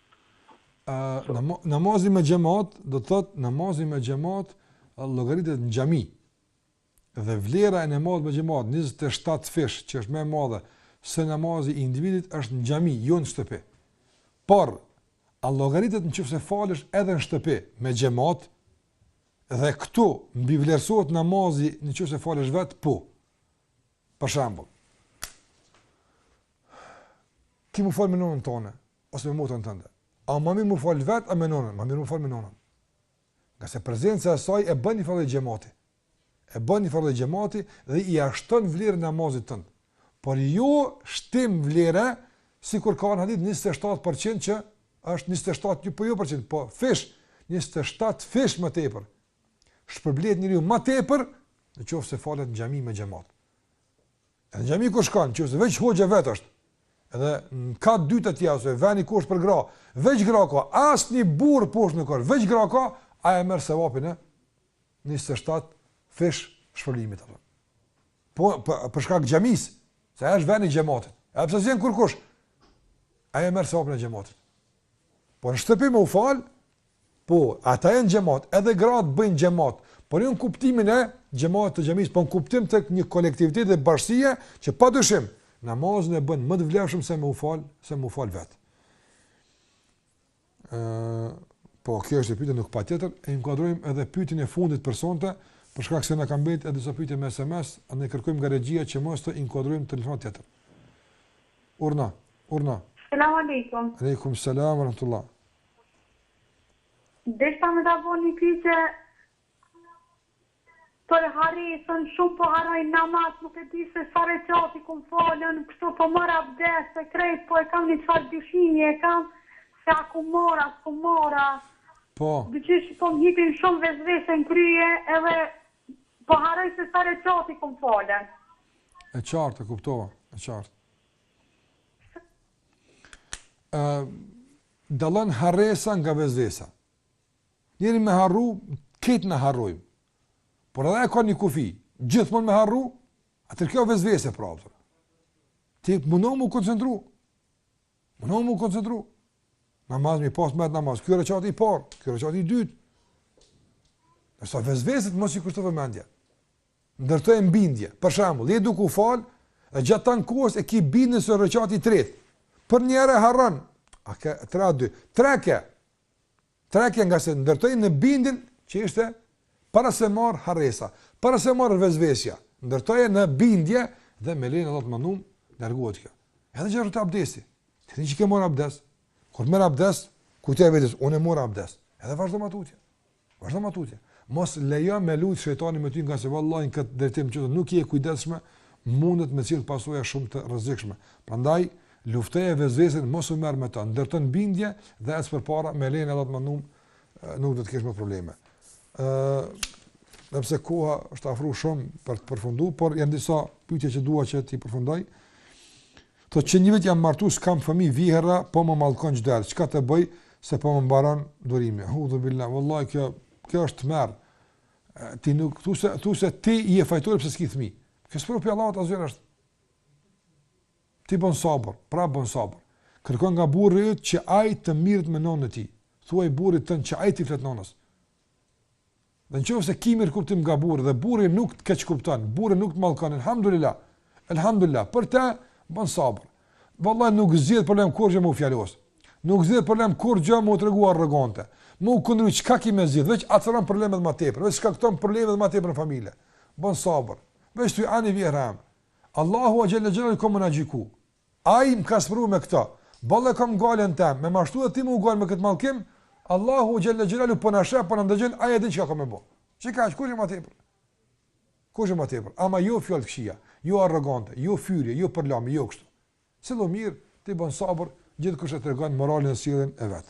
namazi me xhamat do të thot namazi me xhamat llogaritet në xhami. Dhe vlera e namazit me xhamat 27 fish që është më e madhe se namazi i individit është në xhami, jo në shtëpi. Por a llogaritet nëse falësh edhe në shtëpi me xhamat? Dhe këtu mbivlerësohet namazi nëse falësh vet? Po. Për shembull, ki me u fal me nonën tone ose me motrën tënde. A ma mirë me u fal vet a me nonën? Ma mirë me u fal me nonën. Ngase prezenca e saj e bën një farë xhamati. E bën një farë xhamati dhe ia shton vlerën e namazit tënd. Por jo shtim vlera sikur ka në hadith 27% që është 27 jo po jo përqind, po fish 27 fish më tepër Shpërblehet njeriu ma tepër në qoftë se falet në xhami me xhamat. Në xhami ku shkon, nëse veç hoxha vet është, edhe në kat dytë atje ose veni ku është për gra, veç gra ka, asnjë burrë poshtë nuk ka, veç gra ka, ai e merr sevapin e 27 fish shpërblimit apo. Po për, po, për shkak xhamis, se ai është veni i xhamatit. Edhe pse s'vjen kurkush, ai e merr sevapin e xhamatit. Po në shtëpi me u fal, Po, ata janë xhemat, edhe gratë bëjnë xhemat, por jo në kuptimin e xhematit të xhamisë, po në kuptim të një kolektiviteti dhe bashkësie që padyshim namazin e bën më të vlefshëm se me u fal, se me u fal vet. Ë, po kjo është pyetja nuk patjetër, e inkuadrojmë edhe pyetjen e fundit për sonte, për shkak se na kanë mbetë edhe disa pyetje me SMS, andaj kërkojmë nga regjia që mos të inkuadrojmë telefonatë tjetër. Urdhno, urdhno. Selam aleikum. Aleikum selam ورحمة الله. Desha me ta bo një pytje për harresën shumë po harroj n'namaz nuk e di se sa rekat i kom falë kështu po marr abdes e krejt po e kam një çfarë dyshimi e kam se a kom marr a s'kom marr a Po. Diqysh po më hipin shumë vezvese në krye edhe po harroj se sa rekat i kom falë. E qartë, e kuptova, e qartë. Ë Dallon harresa nga vezvesa. Njeri me harru, krejt na harrojmë. Por edhe e ka një kufi, gjithmonë me harru, atëherë kjo vezvese pra. Ti mundohu mu koncentru. Mundohu mu koncentru. Namaz mi pas mendtë n'namaz. Kjo rekati i parë, kjo rekati i dytë. Ndërsa vezveses mos i kushto vëmendje. ndërtoje n'bindje. Për shembull, je duke u fal, e gjatë tan kohës e ke bindjen se rekati i tretë. Përnjëherë harron, a ke 3 a 2, tre ke. Tre ke ngase ndërtoje në bindjen që ishte para se m'ardhë harresa, para se m'ardhë vezvesja, ndërtoje në bindje dhe me lejen e Allahut të madhnum, largohet kjo. Edhe që rrëtë abdesi, të një që ke marrë abdes, kur merr abdes, kujtoja vetes, unë e mora abdes. Edhe vazhdo më tutje. Vazhdo më tutje. Mos lejo me lujt shejtani me ty ngase vallahi në këtë drejtim që nuk je e kujdesshme, mundet me sjellë pasoja shumë të rrezikshme. Prandaj luftoje vezvesin, mos u merr me ta, ndërto n'bindje dhe ec përpara me lejen e Allahut të madhnum, nuk do të kesh më probleme. Ë, nëse koha është afruar shumë për të përfunduar, por janë disa pyetje që dua që t'i përfundoj. Thotë që një vit jam martu s'kam fëmi vjehrra po më mallkon çdo herë çka të bëj se po më mbaron durimi eudhu billah vallahi kjo kjo është tmerr ti nuk thua se thua se ti je fajtor pse s'ki fëmi kjo sprovë pi Allahut azze ve xhel është ti bën sabër pra bën sabër kërkon nga burri yt që ai të mirret me nënën e tij thuaj burrit tën që ai t'i flet nënës Në qoftë se ki mirëkuptim nga burri dhe burri nuk të keqkupton, burri nuk të mallkon, elhamdulillah, elhamdulillah, për te, bën sabër. Vallahi nuk zgjidhet problemi kurrgjë me u fjalos, nuk zgjidhet problemi kurrgjë me u tregu arrogante, me u këndru çka ki me zgjidhë, veç acaron problemet ma tepër, veç ka këton problemet ma tepër në familje, bën sabër, veç të i ani vjehrrën. Allahu azze ve xhel ka me gjyku, Ai më ka sprovu me këto. Boll e kam gajlen teme, me ma shtu edhe ti mu gajlen me këtë mallkim? Allahu xhella xhelalu po na sheh, po na ndëgjon, ai e din çka ka me bo. Çe kaq, kush është më tepër? Kush është më tepër? Ama jo fjalë të këqija, jo arrogante, jo fyerje, jo përlamje, jo kështu. Sillu mirë, ti bën sabër, gjithkush e tregon moralin dhe sjelljen e vet.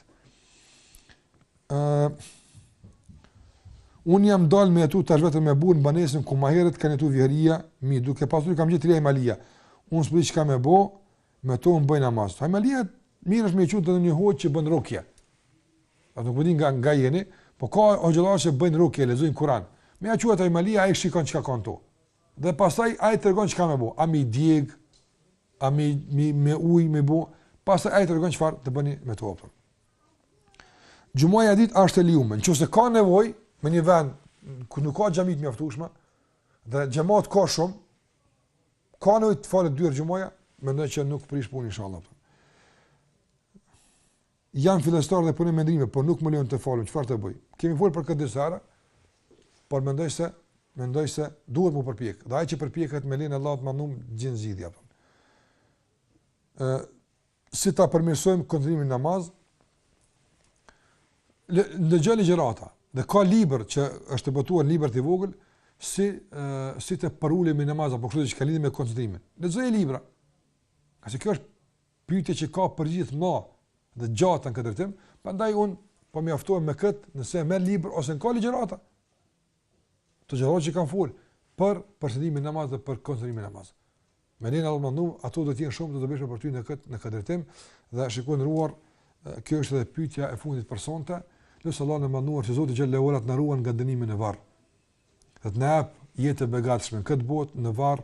Unë jam dalë me jetu tash vetëm me burrë në banesën ku ma herët kanë jetu vjehrria, duke pastru kam gjetë hajmalia. Unë s'po di çka me bo me to, unë bëj namaz. Hajmalia, mirë është me i çu te një hoxhë që bën rukje. Atë nuk po di po nga, nga jeni, po ka hoxhallarë që bëjnë rukje, lexojnë Kuran. Me ia çu ato hajmalia, ai i shikon çka kanë ato. Dhe pastaj, ai të tregon çka me bo. A mi djeg, a mi, mi, me uj, me bo. Pastaj, ai të tregon çfarë të bëni me to. Për. Xhumaja e dytë është e lejuar, nëse ka nevojë në një vend ku nuk ka xhami të mjaftueshme dhe xhemat ka shumë, ka nevojë të falet dy herë xhumaja, mendoj që nuk prish punë inshallah. Jam fillestar dhe punoj me ndërrime, por nuk më lejon të falem, çfarë të bëj? Kemi folur për këtë disa herë, por mendoj se mendoj se duhet me u përpjek. Dhe ai që përpjeket me lejen e Allahut të madhnum gjen zgjidhje. Ë si ta përmirësojmë koncentrimin në namaz, ndëgjo ligjërata, dhe ka libër që është i botuar libërth i vogël, si, uh, si të përulemi në namaz, apo kështu që ka lidhje me koncentrimin. Lexo libra, ngase kjo është pyetje që ka përgjigje të madhe dhe të gjatë në këtë drejtim, prandaj unë po mjaftohem me këtë nëse merr libër ose në ka ligjërata, Të gjithë që kanë fol për përqendrimin e namazit dhe për koncentrimin e namazit. Me lejen e Allahut të madhnum, ato do të jenë shumë të dobishme për ty në këtë në këtë drejtim dhe shikues të nderuar kjo është edhe pyetja e fundit për sonte. Lusim Allahun e madhëruar që Zoti xhelle ue ala të na ruan nga dënimi në varr. Dhe të na jap jetë të begatshme në këtë botë në varr